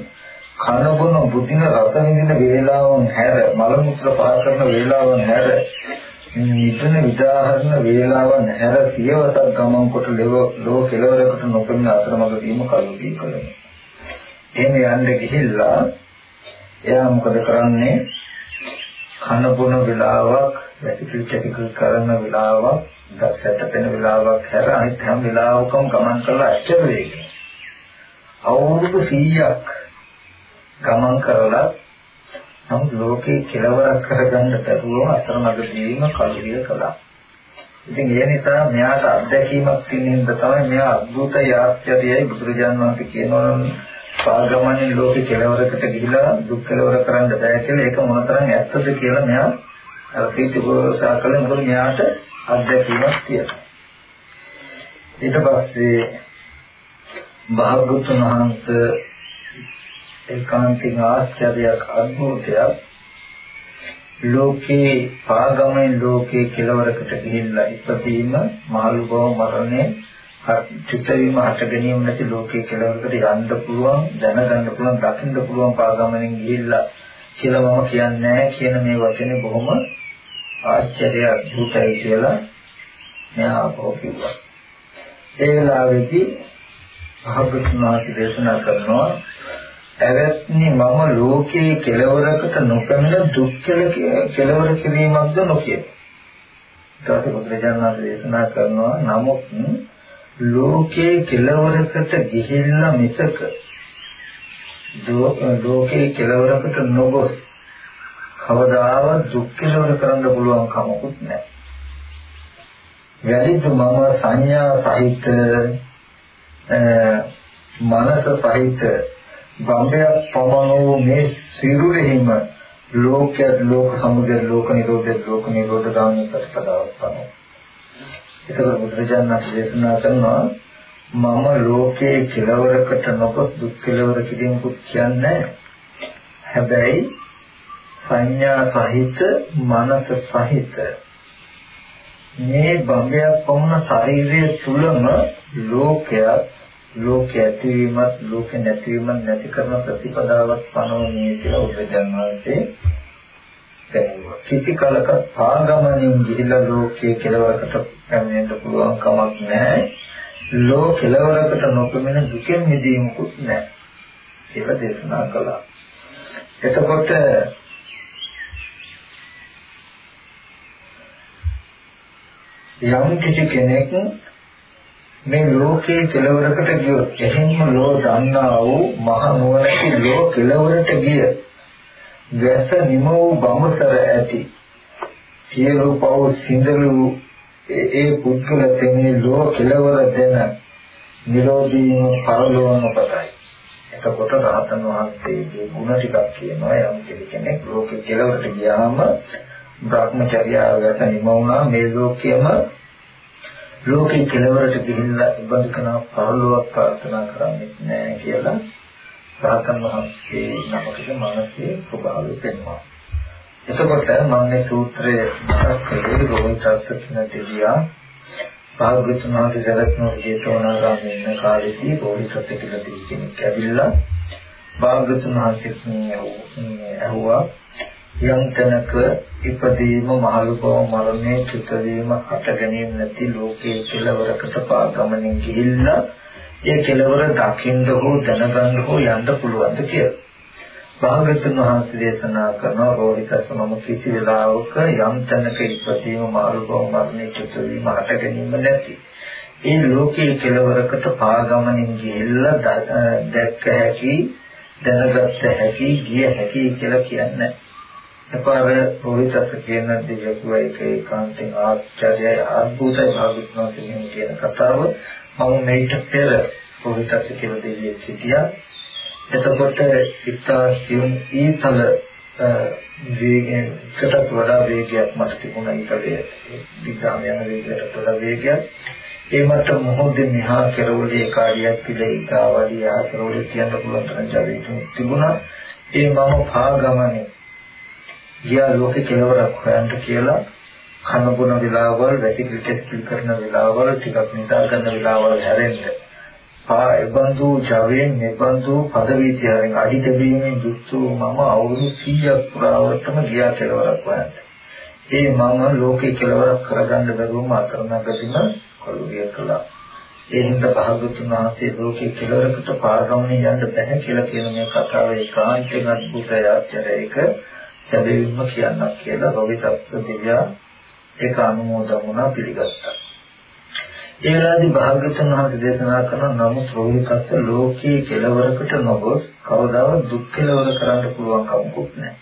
කන බොන බුද්ධින රස විඳින වේලාවන් හැර මල මුත්‍ර පාස කරන වේලාවන් හැර නිතන විදාහරණ වේලාවන් හැර සියවතක් ගමන් කොට ලෝ කෙලවරකට නොපෙනෙන අතරමඟ වීම කල්පී කළේ. එහෙම යන්න ගිහිල්ලා එයා මොකද කරන්නේ? කන බොන වෙලාවක් වැසිකිලි කැසිකිලි කරන වෙලාවක් දැක්සට පෙන වෙලාවක් හැර අනිත් හැම වෙලාවකම ගමන් කරලා ඇච්චර වේගෙන් අවුරුදු 100ක් ගමන් කරලා නම් ලෝකේ කෙලවරක් කරගන්න බැරුව අතරමඟදීම කලුරිය කළා. ඉතින් ඒ නිසා මෙයාට අත්දැකීමක් තියෙන හින්දා තමයි මෙයා අద్భుත යාස්ත්‍යයයි බුදුරජාණන් වහන්සේ කියනවා පාගමනේ ලෝකේ කෙලවරකට ගිහිලා දුක් කෙලවර කරන්න බෑ කියලා ඒක මොනතරම් ඇත්තද කියලා මෙයා අර ප්‍රීතිගෝසා කළ මොකද මෙයාට අත්දැකීමක් තියෙනවා. ඊට පස්සේ භාගතුන් වහන්සේ ඒකාන්තින් ආශ්චර්යයක් අද්භූතයක් ලෝකේ පාගමෙන් ලෝකේ කෙලවරකට ගිහිල්ලා ඉපදීම මාළු බව මරණය චිත්ත වීම හට ගැනීම නැති ලෝකේ කෙලවරකට යන්න පුළුවන් දැනගන්න පුළුවන් දකින්න පුළුවන් පාගමෙන් ගිහිල්ලා කියලා මම කියන්නේ කියන මේ වචනේ බොහොම ආශ්චර්ය අද්භූතයි කියලා මෙයා කෝපිවා ඒ වෙලාවේදී සහගතුනාති දේශනා කරනවා එවත්නි මම ලෝකේ කෙලවරකට නොපැමිණ දුක් කෙලවර කිරීමක්ද නොකිය. ඊට බුදුරජාණන් වහන්සේ දේශනා කරනවා නමුත් ලෝකේ කෙලවරකට ගිහිල්ලා මිසක ලෝකේ කෙලවරකට නොගොස් කවදාවත් දුක් කෙලවර කරන්න පුළුවන් කමකුත් නැහැ. වැඩිද මම සංඥා සහිත මනස සහිත බම්බයක් පමණෝ මේ සිරුරෙහිම ලෝකය ලෝක සමුදය ලෝක නිරෝධය ලෝක නිරෝධ ගාමී ප්‍රතිපදාවක් තමයි. ඒකවල බුදුරජාණන් දේශනා කරනවා මම ලෝකයේ කෙලවරකට නොකොස් දුක් කෙලවර කිරීමකුත් කියන්නේ හැබැයි සංඥා සහිත මනස සහිත මේ බඹයක් වුණ ශරීරය තුලම ලෝකයක් ලෝක ඇතිවීමත් ලෝක නැතිවීමත් නැති කරන ප්‍රතිපදාවක් පනවන්නේ කියලා උපදන් වහන්සේ දැනුවා. කිසි කලක ආගමනින් ගිහිලා ලෝකයේ කෙලවරකට පැමිණෙන්න පුළුවන් කමක් නැහැ. ලෝක කෙලවරකට නොපෙමෙන දුකෙන් මිදීමකුත් නැහැ. කියලා දේශනා කළා. එතකොට යම් කිසි කෙනෙක් මේ ලෝකයේ කෙලවරකට ගියොත් එහෙම ලෝ දන්නා වූ මහ නුවණැති ලෝ කෙලවරට ගිය වැස නිම වූ බඹසර ඇති. සියලු පව සිඳලු ඒ පුද්ගල තෙමේ ලෝ කෙලවර දෙන නිරෝධීම පරලෝම පතයි එතකොට රහතන් වහන්සේගේ ගුණ ටිකක් කියනවා යම් කෙනෙක් ලෝකේ කෙලවරට ගියාම භ්‍රමචර්යාව වැස නිම වුණා මේ ලෝකයේම ලෝකේ කෙලවරට ගිහිල්ලා ඉබඳු කෙනා පරලෝක ප්‍රාර්ථනා කරන්නේ නැහැ කියලා රහතන් වහන්සේ නමකට මානසික ස්වභාවය පෙන්වනවා. එතකොට මම මේ සූත්‍රය මතක් කළේ රෝහිතස්ස කියන දෙවියා භාග්‍යතුන් වහන්සේ සරත්නෝ ජේතවනාරාමයේ ඉන්න කාලේදී රෝහිතස්ස කියලා දෙවි කෙනෙක් ඇවිල්ලා භාග්‍යතුන් වහන්සේ ඇහුවා යම් තැනක ඉපදීම මහලු බව මරණය චුත වීම හට ගැනීම නැති ලෝකයේ කෙලවරකට පාගමනින් ගිහිල්ලා ඒ කෙලවර දකින්න හෝ දැනගන්න හෝ යන්න පුළුවන්ද කියලා. භාගතුන් වහන්සේ දේශනා කරන රෝහිතසමම කිසි වෙලාවක යම් තැනක ඉපදීම මහලු බව මරණය චුත වීම හට ගැනීම නැති ඒ ලෝකයේ කෙලවරකට පාගමනින් ගිහිල්ලා දැක්ක හැකි දැනගත් හැකි ගිය හැකි කියලා කියන්නේ එකපාර රෝහිතස් කියන දෙවියෙකු එක ඒකාන්තයෙන් ආචාර්යයි අద్భుතයි භාගතුනාසෙන් කියන කතාව. මම මේට පෙර රෝහිතස් කියන දෙවියෙක් හිටියා. එතකොට ඉතා සියුම් ඊතල වේගයකට වඩා වේගයක් මට තිබුණා ඊතලයේ. විද්‍යාම යන වේගයකට වඩා වේගයක්. ඒ මට මොහොතේ මෙහා කෙරවලේ කාර්යයක් පිළි ඉතාවලිය ආකරවලේ කියන්න පුළුවන් තරම් ජාවිතු තිබුණා. ඒ මම පාගමනේ ගියා ලෝකේ කෙලවරක් හොයන්න කියලා කන බොන වෙලාවල් වැසිකිලි ටෙස්ට් කරන වෙලාවල් ටිකක් නිදා ගන්න වෙලාවල් හැරෙන්න. ආ එබඳු ජවයෙන් එබඳු පදවි තියරින් අඩිතබීමේ යුක්තු මම අවුරුදු 100ක් පුරාවටම ගියා කෙලවරක් හොයන්න. ඒ මම ලෝකේ කෙලවරක් කරගන්න බැරුවම අතරමඟදීම කලුරිය කළා. ඒ හින්දා භාගතුන් වහන්සේ ලෝකේ කෙලවරකට පාරගමනේ යන්න බැහැ කියලා කියන මේ කතාවේ ඒකාන්තයෙන් අద్భుතය ආශ්චර්යයක සැබවින්ම කියන්නක් කියලා රවිතස්ස දිව්‍යා ඒක අනුමෝදන් වුණා පිළිගත්තා. ඒ වෙලාවේදී භාග්‍යවතුන් වහන්සේ දේශනා කරන නමුත් රෝහිතස්ස ලෝකයේ කෙලවරකට නොගොස් කවදාවත් දුක් කෙලවර කරන්න පුළුවන් කමකුත් නැහැ.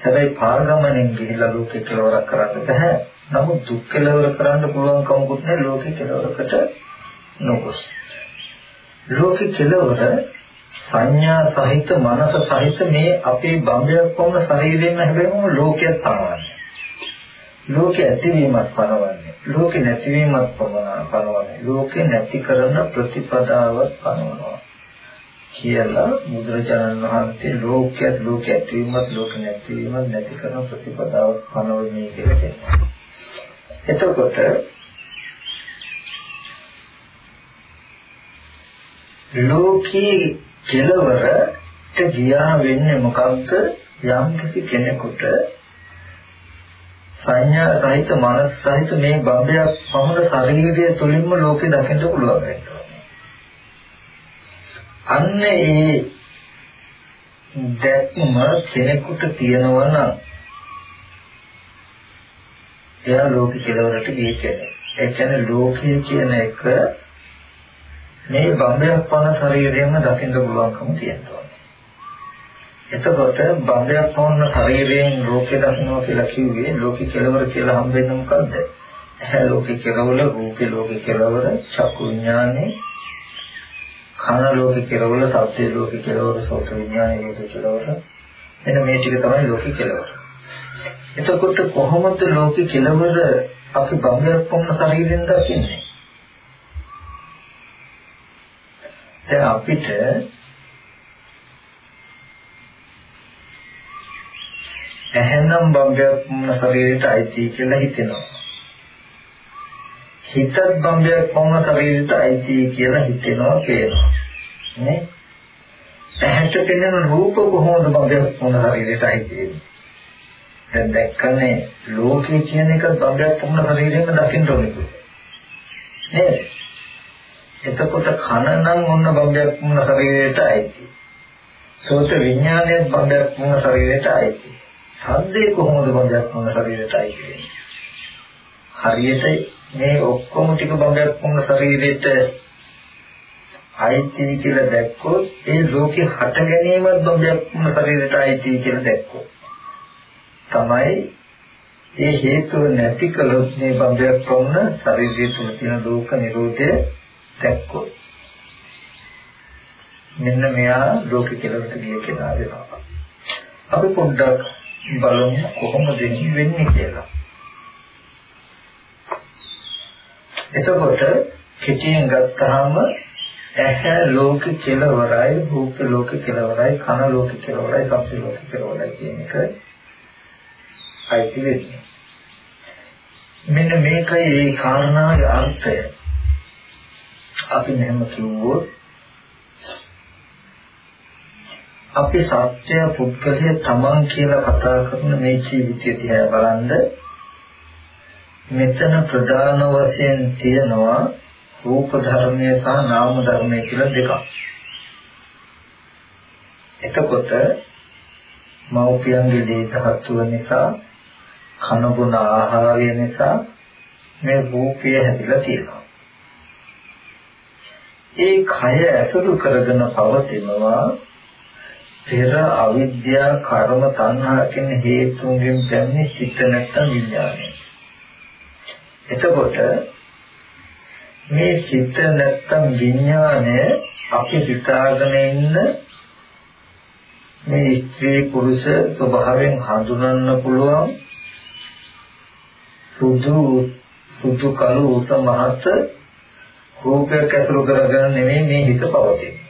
හැබැයි පාරගමනෙන් ගිහිලා ලෝකේ කෙලවර කරන්න බෑ. නමුත් දුක් කෙලවර කරන්න පුළුවන් කමකුත් නැහැ ලෝකේ කෙලවරකට නොගොස්. ලෝකේ කෙලවර සංඥා සහිත මනස සහිත මේ අපේ බම්බයක් වුණ ශරීරයෙන් හැබැයිම ලෝකයක් පනවන්නේ. ලෝක ඇතිවීමක් පනවන්නේ. ලෝක නැතිවීමක් පනවන්නේ. ලෝක නැති කරන ප්‍රතිපදාවක් පනවනවා. කියලා බුදුරජාණන් වහන්සේ ලෝකයක් ලෝක ඇතිවීමත් ලෝක නැතිවීමත් නැති කරන ප්‍රතිපදාවක් පනවන්නේ කියලා කියනවා. එතකොට ලෝකී කෙලවරට ගියා වෙන්නේ මොකක්ද යම් කිසි කෙනෙකුට සංඥා සහිත මනස සහිත මේ බඹයක් පමණ ශරීරය තුළින්ම ලෝකෙ දකින්න පුළුවන් වෙනවා. අන්න ඒ දැක්ම කෙනෙකුට තියෙනවා නම් එයා ලෝකෙ කෙලවරට ගිය කෙනෙක්. ඒ කියන්නේ ලෝකය කියන එක මේ බඹයක් වන ශරීරයෙන්ම දකින්න පුළුවන්කම තියෙනවා. එතකොට බඹයක් වන ශරීරයෙන් ලෝකේ දකින්නවා කියලා කිව්වේ ලෝකේ කෙලවර කියලා හම්බෙන්නේ මොකද්ද? ඇහැ ලෝකේ කෙලවර, රූපේ ලෝකේ කෙලවර, චක්කු විඥානේ, කන ලෝකේ කෙලවර, ශබ්දේ ලෝකේ කෙලවර, සෝත විඥානේ ලෝකේ කෙලවර. එන්න මේ ටික තමයි ලෝකේ කෙලවර. එතකොට කොහොමද ලෝකේ කෙලවර අපි බඹයක් වන ශරීරයෙන් දකින්නේ? දැන් අපිට ඇහෙනම් බම්බයක් ශරීරයට අයිති කියලා හිතෙනවා. හිතත් බම්බයක් වුණ ශරීරයට අයිති කියලා හිතෙනවා පේනවා නේ? ඇහැට පෙනෙන රූප කොහොමද බම්බයක් වුණ ශරීරයට අයිති වෙන්නේ? දැන් දැක්කනේ ලෝකේ කියන එක බම්බයක් වුණ ශරීරයෙන් දකින්න ඕනේ නේද? එතකොට කන නම් ඔන්න බම්බයක් වුණ ශරීරයට අයිති. සෝත විඥානයේ බම්බයක් වුණ ශරීරයට අයිති. සද්දේ කොහොමද බම්බයක් වුණ ශරීරයට අයිති වෙන්නේ? හරියට මේ ඔක්කොම ටික බඹයක් වුණ ශරීරෙට අයිති කියලා දැක්කොත් ඒ ලෝකේ හට ගැනීමත් බඹයක් වුණ ශරීරයට අයිති කියලා දැක්කොත් තමයි ඒ හේතුව නැති කළොත් මේ බඹයක් වුණ ශරීරය තුල තියෙන ලෝක නිරෝධය දැක්කොත් මෙන්න මෙයා ලෝක කෙලවට ගිය කෙනා වෙනවා. අපි පොඩ්ඩක් බලමු කොහොමද වෙන්නේ කියලා. එතකොට කෙටියෙන් ගත්තාම ඇහැ ලෝක කෙලවරයි රූප ලෝක කෙලවරයි කන ලෝක කෙලවරයි ශබ්ද ලෝක කෙලවරයි කියන එක අයිති වෙන්නේ. මෙන්න මේකයි ඒ කාරණාවේ අර්ථය. අපි මෙහෙම කිව්වොත් අපි සත්‍ය පුද්ගලය තමන් කියලා කතා කරන මේ ජීවිතය දිහා බලනද මෙතන ප්‍රධාන වශයෙන් තියෙනවා රූප ධර්මය සහ නාම ධර්මය කියලා දෙකක්. එතකොට මෞපියන්ගේ දේ ධාතුව නිසා කන බොන ආහාරය නිසා මේ රූපය හැදිලා තියෙනවා. ඒ කය ඇසුරු කරගෙන පවතිනවා පෙර අවිද්‍යා කර්ම තණ්හා කියන හේතුන්ගෙන් දැන්නේ සිත නැත්නම් විඥානය. එතකොට මේ සිත නැත්තම් විඥානය අපි හිතාගෙන ඉන්න මේ ස්ත්‍රී පුරුෂ ස්වභාවයෙන් හඳුනන්න පුළුවන් සුදු සුදු කළු උස මහත් රූපයක් ඇතුළු කරගෙන නෙමෙයි මේ හිත පවතින්නේ.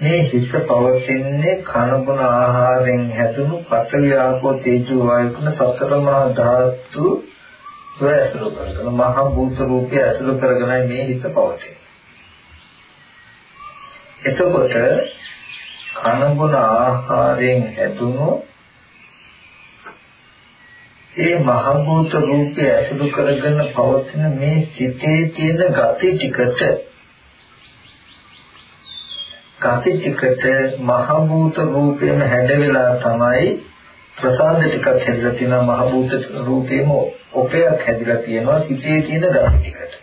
මේ හිත පවතින්නේ කන බොන ආහාරයෙන් හැදුණු පඨවි ආපෝ තේජෝ වායු කියන සතර මහා ධාතු ඔය ඇසුරු කරගෙන මහ භූත රූපය ඇසුරු කරගෙනයි මේ හිත පවතින්නේ. එතකොට කනබුන ආහාරයෙන් හැදුණු ඒ මහ භූත රූපය ඇසුරු කරගෙන පවතින මේ සිතේ තියෙන gati ටිකට gati ටිකට මහ භූත රූපයෙන් හැඩවෙලා තමයි ප්‍රසාද ටිකක් හැදලා තියෙනවා මහ භූත රූපේම ඔපයක් හැදිලා තියෙනවා සිතේ තියෙන ධර්ම ටිකට.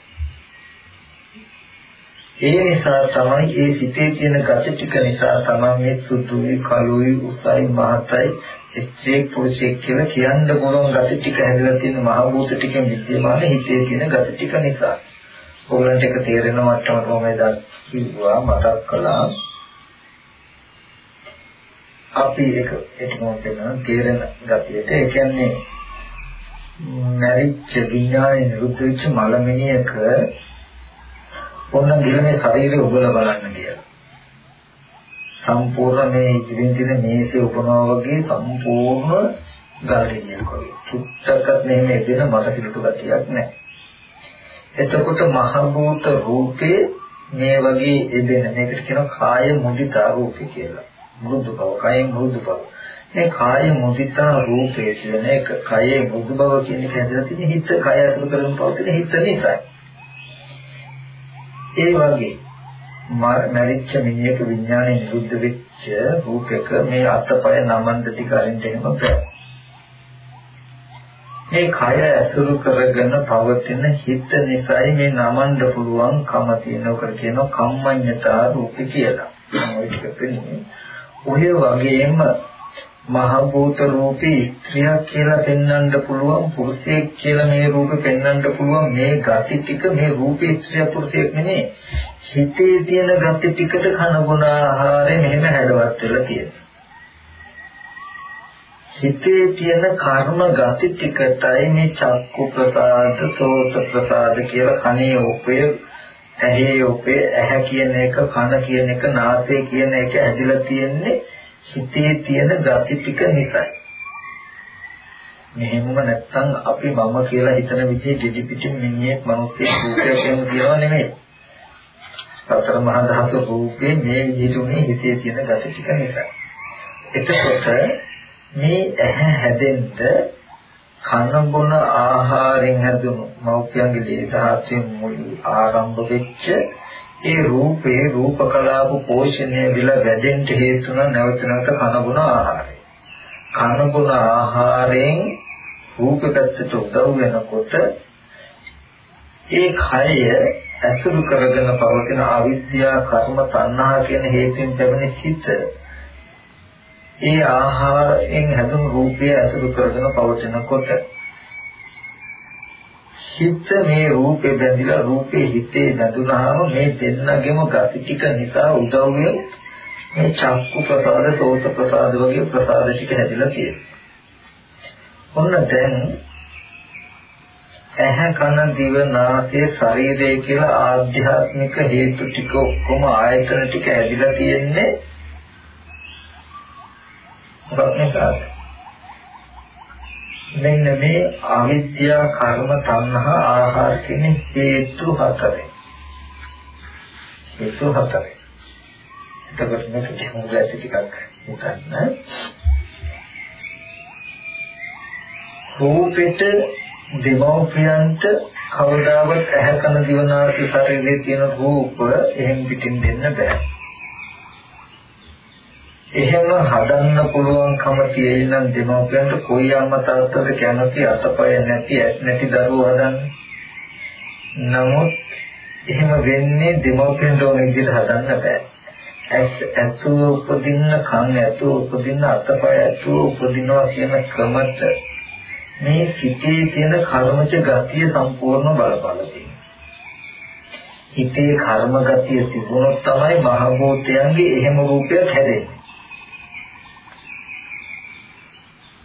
ඒ නිසා තමයි ඒ සිතේ තියෙන gati ටික නිසා තමයි මේ සුදුයි කළුයි උසයි මහතයි ස්ත්‍රී පුරුෂයෙක් කියලා කියන්න පුළුවන් gati ටික හැදිලා තියෙන මහ භූත ටිකෙන් විද්‍යමාන හිතේ තියෙන gati ටික නිසා. ඕගලන්ට ඒක තේරෙන මට්ටමට මම එදා කිව්වා මතක් කළා. අපි ඒක ඒකම කියනවා තේරෙන ගතියට ඒ කියන්නේ මැරිච්ච විඥානේ නිරුද්ධ වෙච්ච මලමිනියක ඔන්න ගිලනේ ශරීරය උගල බලන්න කියලා. සම්පූර්ණ මේ ඉදිරින් තියෙන මේසේ උපනවා වගේ සම්පූර්ණ ගල්ගෙඩියක් වගේ. චුට්ටක්වත් මෙහෙම එදෙන මට පිළිටු ගතියක් නැහැ. එතකොට මහ භූත රූපේ මේ වගේ එදෙන මේකට කියනවා කාය මුදිතා රූපේ කියලා. මෘදු බව, කයෙන් මෘදු බව. මේ කාය මුදිතා රූපය කියන එක කයේ මෘදු බව කියන එක හැදලා තියෙන හිත කය අතුරු කරගෙන පවතින හිත නිසා. ඒ වගේ මරිච්ච මිනිහක විඥානය නිරුද්ධ වෙච්ච රූපයක මේ අතපය නමන්ද ටික අරින්න එහෙම බෑ. මේ කය ඇසුරු කරගෙන පවතින හිත නිසායි මේ නමන්න පුළුවන් කම තියෙනකොට කියනවා කම්මඤ්ඤතා රූපේ කියලා. ඔය වගේම මහ භූත රූපේ ස්ත්‍රියක් කියලා පෙන්වන්න පුළුවන් පුරුෂයෙක් කියලා මේ රූපෙ පෙන්වන්න පුළුවන් මේ gati ටික මේ රූපේ ස්ත්‍රිය පුරුෂයෙක් නෙමෙයි. හිතේ තියෙන gati ටිකට කන බොන ආහාරය මෙහෙම හැඩවත් වෙලා තියෙනවා. හිතේ තියෙන කර්ම gati ටිකටයි මේ චක්කු ප්‍රසාද සෝත ප්‍රසාද කියලා කනේ උපය ඇහි උපය ඇහැ කියන එක කන කියන එක නාසය කියන එක ඇදිලා තියෙන්නේ හිතේ තියෙන gati ටික නිසායි. මෙහෙමම නැත්තම් අපි මම කියලා හිතන විදිහේ දෙඩි පිටින් මිනිහෙක් මිනිස්සෙක් රූපයක් එහෙම කියනවා නෙමෙයි. සතර මහා ධාතු රූපේ මේ විදිහට උනේ හිතේ තියෙන gati ටික නිසා. එතකොට මේ ඇහැ හැදෙන්න කන බොන ආහාරයෙන් හැදුණු මෞපියන්ගේ දේ ධාතුවේ මුල් ආරම්භ වෙච්ච ඒ රූපේ රූප කලාප පෝෂණය විල වැඩෙන්න හේතු වන නැවත නැවත කන බොන ආහාරය. කන බොන ආහාරයෙන් රූප පැත්තට උදව් වෙනකොට ඒ කය ඇසුරු කරගෙන පවතින අවිද්‍යා කර්ම තණ්හා කියන හේතුන් ලැබෙන සිත් ඒ ආහාරයෙන් හැදුණු රූපය ඇසුරු කරගෙන පවතිනකොට හිත මේ රූපේ බැඳිලා රූපේ හිතේ බැඳුනහම මේ දෙන්නගෙම gati ටික නිසා උදව්වෙන් මේ චක්කු ප්‍රසාද සෝත ප්‍රසාද වගේ ප්‍රසාද ටික හැදිලා තියෙනවා. ඔන්න දැන් ඇහැ කන දිව නාසය ශරීරය කියලා ආධ්‍යාත්මික හේතු ටික ඔක්කොම ආයතන ටික ඇදිලා තියෙන්නේ මොකක් නිසාද මෙන්න මේ අවිද්‍යා කර්ම තණ්හා ආහාර කියන හේතු හතරේ හේතු හතරේ එතකොට මේක දෙමුල ඇති ටිකක් හිතන්න. රූපෙට දෙමෝපියන්ට කවදාවත් ඇහැ කන දිවනාසය ශරීරයේ තියෙන රූප එහෙම් පිටින් දෙන්න බෑ. එහෙම හදන්න පුළුවන්කම තියෙයි නම් දෙමෝපියන්ට කොයි අම්මා තාත්තද කැමති අතපය නැති නැති දරුවෝ හදන්න. නමුත් එහෙම වෙන්නේ දෙමෝපියන්ට ඕන විදිහට හදන්න බෑ. ඇස් ඇතුව උපදින්න කන් ඇතුව උපදින්න අතපය ඇතුව උපදිනවා කියන ක්‍රමත මේ සිතේ තියෙන කර්මජ ගතිය සම්පූර්ණ බලපාලා තියෙනවා. හිතේ කර්ම ගතිය තිබුණොත් තමයි මහ භූතයන්ගේ එහෙම රූපයක් හැදෙන්නේ.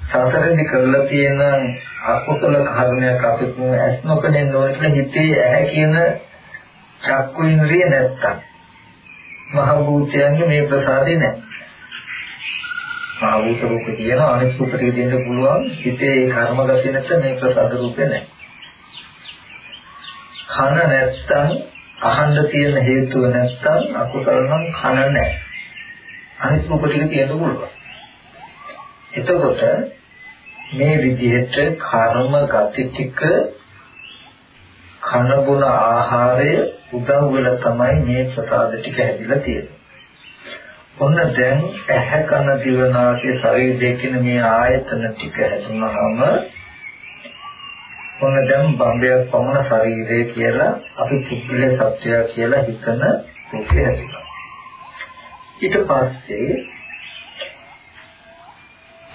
සතරෙදි කරලා තියෙන අකුසල කර්මයක් අපිට ඇස් නොපෙනෙන්න ඕන කියලා හිතේ ඇහැ කියන චක්කු ඉන්ද්‍රිය නැත්තම් මහ භූතයන්ගේ මේ ප්‍රසාදේ නැහැ. ආවූත රූප කියන අනිත් රූප ටික දෙන්න පුළුවන් හිතේ ඒ කර්ම ගතිය නැත්නම් මේ ප්‍රසාද රූපේ නැහැ. කන නැත්තම් අහන්න තියෙන හේතුව නැත්තම් අකුසල නම් කන නැහැ. අනිත් රූප ටික තියෙන්න පුළුවන්. එතකොට මේ විදිහට කර්ම ගති ටික කන බොන ආහාරය උදව් වෙලා තමයි මේ ප්‍රසාද ටික හැදිලා තියෙන්නේ. ඔන්න දැන් ඇහැ කන දිව නාසය ශරීරය කියන මේ ආයතන ටික හැදුනහම ඔන්න දැන් බම්බයක් පමණ ශරීරය කියලා අපි පුද්ගල සත්‍යය කියලා හිතන රූපය හැදුනා. ඊට පස්සේ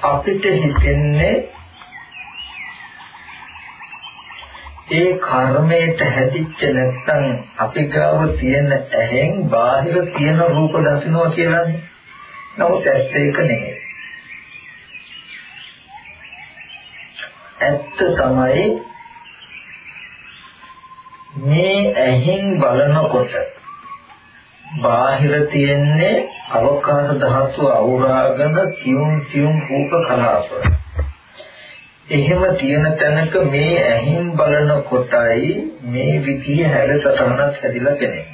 අපිට හිතෙන්නේ ඒ කර්මයට හැදිච්ච නැත්නම් අපි ගාව තියෙන ඇහෙන් බාහිර තියෙන රූප දකින්නවා කියලානේ. නමුත් ඇත්ත ඒක නෙමෙයි. ඇත්ත තමයි මේ ඇහෙන් බලනකොට බාහිර තියෙන්නේ අවකාශ ධාතුව අවුරාගෙන සියුම් සියුම් රූප කලාප. එහෙම තියෙන තැනක මේ ඇහින් බලන කොටයි මේ විදිය හැඩසටහනක් හැදිලා කෙනෙක්.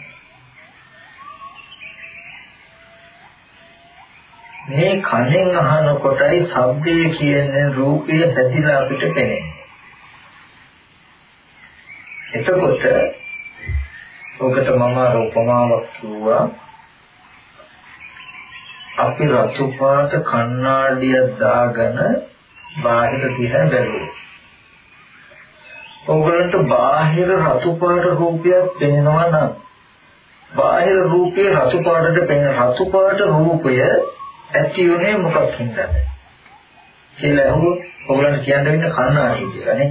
මේ කනෙන් අහන කොටයි ශබ්දය කියන්නේ රූපය හැදිලා අපිට පෙනෙන්නේ. එතකොට ඔකට මම රූපමාවක් කිව්වා අපි රතු පාට කණ්ණාඩිය දාගෙන බාහිර දිහා බැලුවොත්. ඔයගලන්ට බාහිර රතු පාට රූපයක් පෙනෙනවා නම් බාහිර රූපේ රතු පාටට පෙනෙන රතු පාට රූපය ඇති උනේ මොකක් හින්දාද? කියලා අහුවොත් ඔයගලන්ට කියන්න වෙන්නේ කන්නාඩි කියලා නේ.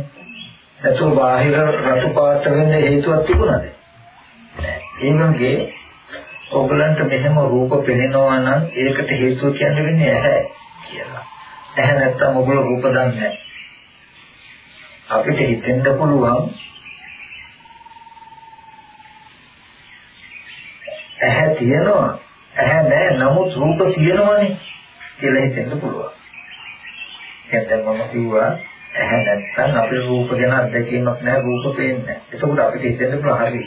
එතකොට බාහිර රතු පාට වෙන්න හේතුවක් තිබුණාද? ඒ වගේ ඔයගලන්ට මෙහෙම රූප පෙනෙනවා නම් ඒකට හේතුව කියන්න වෙන්නේ ඇහැ කියලා. ඇහැ නැත්තම් ඔගොල්ලෝ රූප දන්නේ නැහැ. අපිට හිතෙන්න පුළුවන් ඇහැ තියෙනවා ඇහැ නැහැ නමුත් රූප තියෙනවනේ කියලා හිතෙන්න පුළුවන්. දැන් මම කිව්වා ඇහැ නැත්නම් අපේ රූප ගැන අත්දැකීමක් නැහැ රූප පේන්නේ නැහැ. එතකොට අපිට හිතෙන්න පුළුවන් හරි.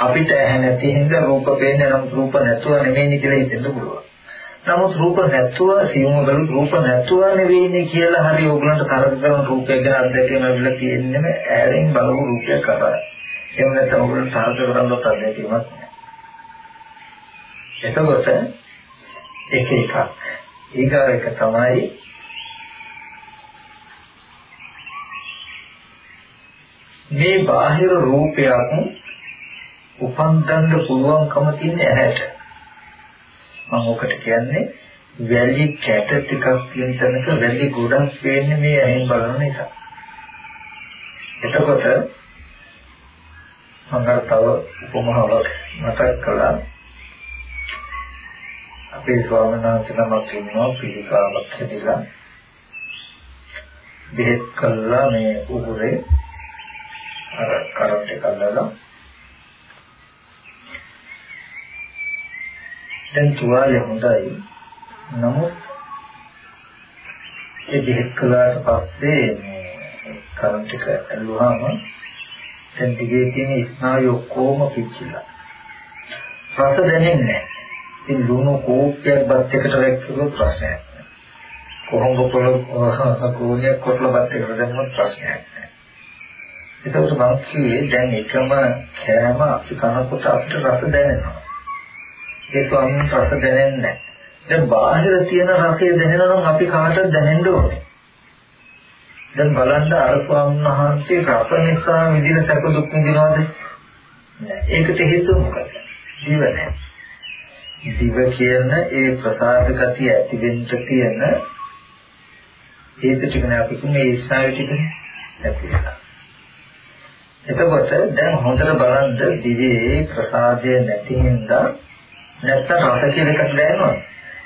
අපිට ඇහැ නැති හින්දා රූප පේන්නේ නම් රූප නැතුව නෙමෙයි කියලා හිතෙන්න පුළුවන්. නමුත් රූප නැතුව සියුම් බලු රූප නැතුව නෙවෙයිනේ කියලා හරි ඕගලන්ට තරක කරන රූපය ගැන අත්දැකීම ලැබිලා තියෙන්නේ ඈරින් බලපු රූපය කරා. එහෙම නැත්නම් ඕගලන්ට තරක කරන්නවත් අත්දැකීමක් නැහැ. එතකොට එක එකක්. ඊගා එක තමයි මේ බාහිර රූපයක් උපන්දන්න පුළුවන්කම තියෙන ඇහැට. මම ඔකට කියන්නේ වැලි කැට ටිකක් තියෙන තැනක වැලි ගොඩක් පේන්නේ මේ ඇහෙන් බලන නිසා. එතකොට මම තව උපමාවක් මතක් කළා. අපේ ස්වාමීන් වහන්සේ නමක් ඉන්නවා පිළිකාවක් හැදිලා බෙහෙත් කළා මේ උගුරේ. අර කරන්ට් එක අල්ලලා. දැන් තුවාලේ හොඳයි. නමුත් ඒ බෙහෙත් කළාට පස්සේ මේ කරන්ට් එක ඇල්ලුවාම දැන් දිගේ තියෙන ස්නායු ඔක්කොම පිච්චිලා. රස දැනෙන්නේ නැහැ. ඉතින් ලුණු කෝප්පයක් බත් එකට රැක්කුවොත් ප්‍රශ්නයක් නැහැ. කොහොමද පොළ සකෝණියක් කොටලා බත් එකට දැම්මොත් ප්‍රශ්නයක් නැහැ. එතකොට මම කිව්වේ දැන් එකම කෑම අපි කනකොට අපිට රස දැනෙනවා. ඒ ස්වාමීන් රස දැනෙන්නේ නැහැ. දැන් බාහිර තියෙන රසය දැනෙනවා නම් අපි කාටද දැනෙන්න ඕනේ? දැන් බලන්න අර ස්වාමීන් වහන්සේ රස නිසා විඳින සැප දුක් විඳිනවද? නෑ. ඒකට හේතුව මොකද? ජීව නැහැ. දිව කියන ඒ ප්‍රසාද ගතිය ඇති වෙන්න තියෙන හේතු ටික නෑ අපි මේ ස්නායු ටික ඇති වෙනවා. එතකොට දැන් හොඳට බලන්න දිවේ ප්‍රසාදය නැති හින්දා නැත්තම් රස කියලා එකක් දැනෙනවා.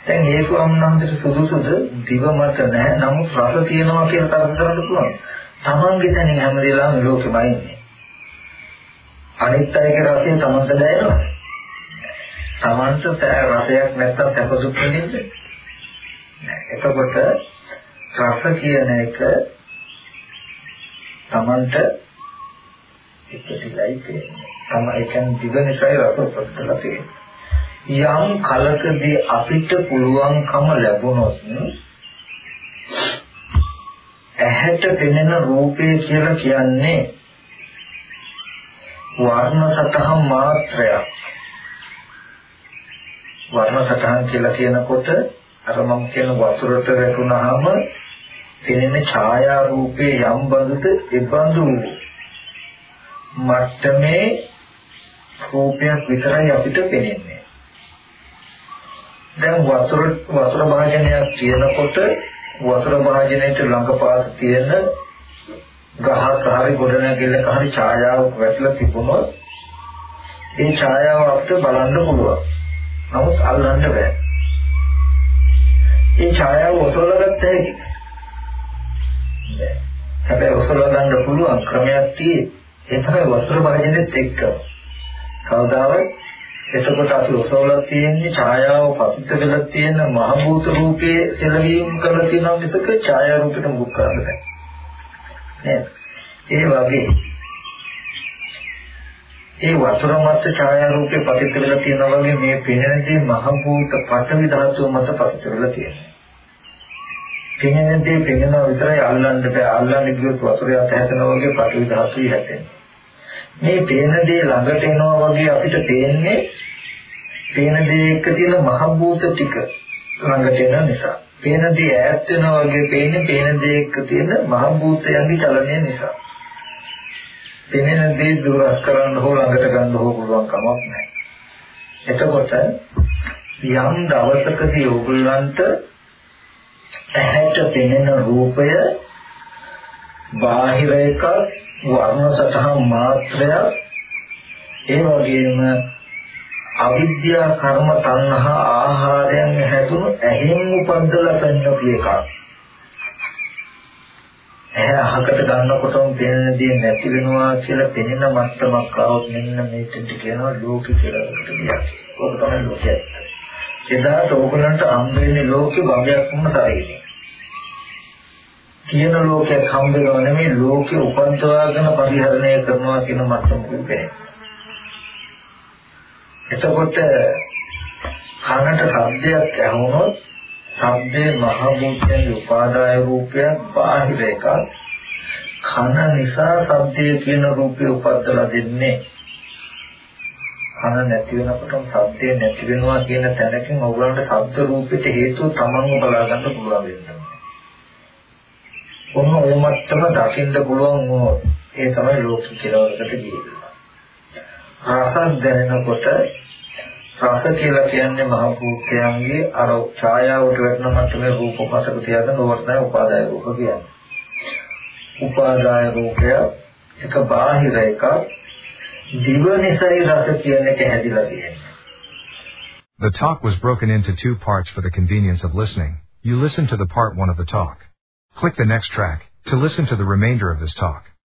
දැන් මේ ස්වාමීන් සුදුසුද දිව මත නැහැ නමුත් රස තියෙනවා කියලා තරක කරන්න පුළුවන්. තමන්ගේ තනින් හැම වෙලාවෙම ලෝකෙමයි ඉන්නේ. අනිත් අයගේ රසය තමන්ට දැනෙනවා. තමන්ට රසයක් නැත්තම් සැප දුක් වෙන්නේ එතකොට රස කියන එක තමන්ට පිටතිලයි තියෙන්නේ. තමයි කියන්නේ දිවනිසයි රස උපදලා තියෙන්නේ. යම් කලකදී අපිට පුළුවන්කම ලැබුණොත් ඇහැට පෙනෙන රූපය කියලා කියන්නේ වර්ණ සතහන් මාත්‍රයක්. වර්ණ සතහන් කියලා කියනකොට අර මම කියන වතුරට වැටුනහම පෙනෙන ඡායා රූපේ යම් බඳුද ඒ බඳු මට්ටමේ රූපයක් විතරයි අපිට පේන්නේ. දැන් වතුර වතුර භාජනයක් තියෙනකොට වතුර භාජනයට ළඟපාත තියෙන ගහක් හරි ගොඩනැගිල්ලක හරි ඡායාවක් වැටලා තිබුණොත් ඒ ඡායාව අපිට බලන්න පුළුවන්. නමුත් අල්ලන්න බෑ. ඒ ඡායාව ඔසවලා ගත්ත හැකි. හැබැයි ඔසවලා ගන්න පුළුවන් ක්‍රමයක් තියෙන්නේ. ඒ තමයි වස්ත්‍ර භාජනෙත් එක්ක. කවදාවත් එතකොට අපි ඔසවලා තියෙන්නේ ඡායාව පතිත වෙලා තියෙන මහ භූත රූපයේ සෙලවීම කරලා තියෙනවා මිසක ඡායා රූපෙට මුක් කරන්න බෑ. නේද? ඒ වගේ ඒ වතුර මත ඡායා රූපේ පතිත වෙලා තියෙනවා වගේ මේ පෙනෙනදී මහ භූත පඨවි ධාතුව මත පතිත වෙලා තියෙනවා. පෙනෙනදී පෙනෙනවා විතරයි අල්ලන්න බෑ. අල්ලන්න ගියොත් වතුරේ අත හැදෙනවා වගේ පඨවි ධාතුවයි හැදෙන්නේ. මේ පේන දේ ළඟට එනවා වගේ අපිට පේන්නේ පේන දේ එක්ක තියෙන මහ භූත ටික ළඟට එන නිසා. පේන දේ ඈත් වෙනවා වගේ පේන්නේ පේන දේ එක්ක තියෙන මහ භූතයන්ගේ චලනය නිසා. පේන දේ දුරස් කරන්න හෝ ළඟට ගන්න හෝ පුළුවන් කමක් නැහැ. එතකොට යම් දවසකදී ඕගොල්ලන්ට ඇහැට පෙනෙන රූපය බාහිර එකක් වර්ණ සතහන් මාත්‍රයක් ඒ වගේම අවිද්‍යා කර්ම තණ්හා ආහාරයන් හැදුණු ඇහෙන් උපද්දලා පෙන්නපු එකක්. ඇහැ අහකට ගන්නකොටම පෙනෙන දේ නැති වෙනවා කියලා පෙනෙන මට්ටමක් ආවොත් මෙන්න මේකට කියනවා ලෝක කියලා කියනවා. ඔක තමයි ලෝකය. එදාට ඕගලන්ට හම් වෙන්නේ ලෝකේ භවයක් වුණ තරයි. තියෙන ලෝකයක් හම්බ වෙනව නෙමෙයි ලෝකෙ උපන්තවාගෙන පරිහරණය කරනවා කියන මට්ටමක වෙන්නේ. එතකොට කනට ශබ්දයක් ඇහුනොත් ශබ්දේ මහ භූතයන්ගේ උපාදාය රූපයක් බාහිර එකක් කන නිසා ශබ්දය කියන රූපේ උපද්දලා දෙන්නේ කන නැති වෙනකොටම ශබ්දය නැති වෙනවා කියන තැනකින් ඔයගලන්ට ශබ්ද රූපෙට හේතුව තමන්ව බලා ගන්න පුළුවන් වෙනවා. ඔන්න ඔය මට්ටම දකින්න පුළුවන් වුණොත් ඒ තමයි ලෝක කෙලවරකට ගියේ. රස දැනෙනකොට රස කියලා කියන්නේ මහ භූතයන්ගේ අර ඡායාවට වැටෙන මට්ටමේ රූප පසක තියාගෙන ඕවර්තන උපාදාය රූප කියන්නේ. උපාදාය රූපය එක බාහිර එකක් දිවනිසයි රස කියන එක හැදිලා තියෙනවා. The talk was broken into two parts for the convenience of listening. You listen to the part one of the talk. Click the next track to listen to the remainder of this talk.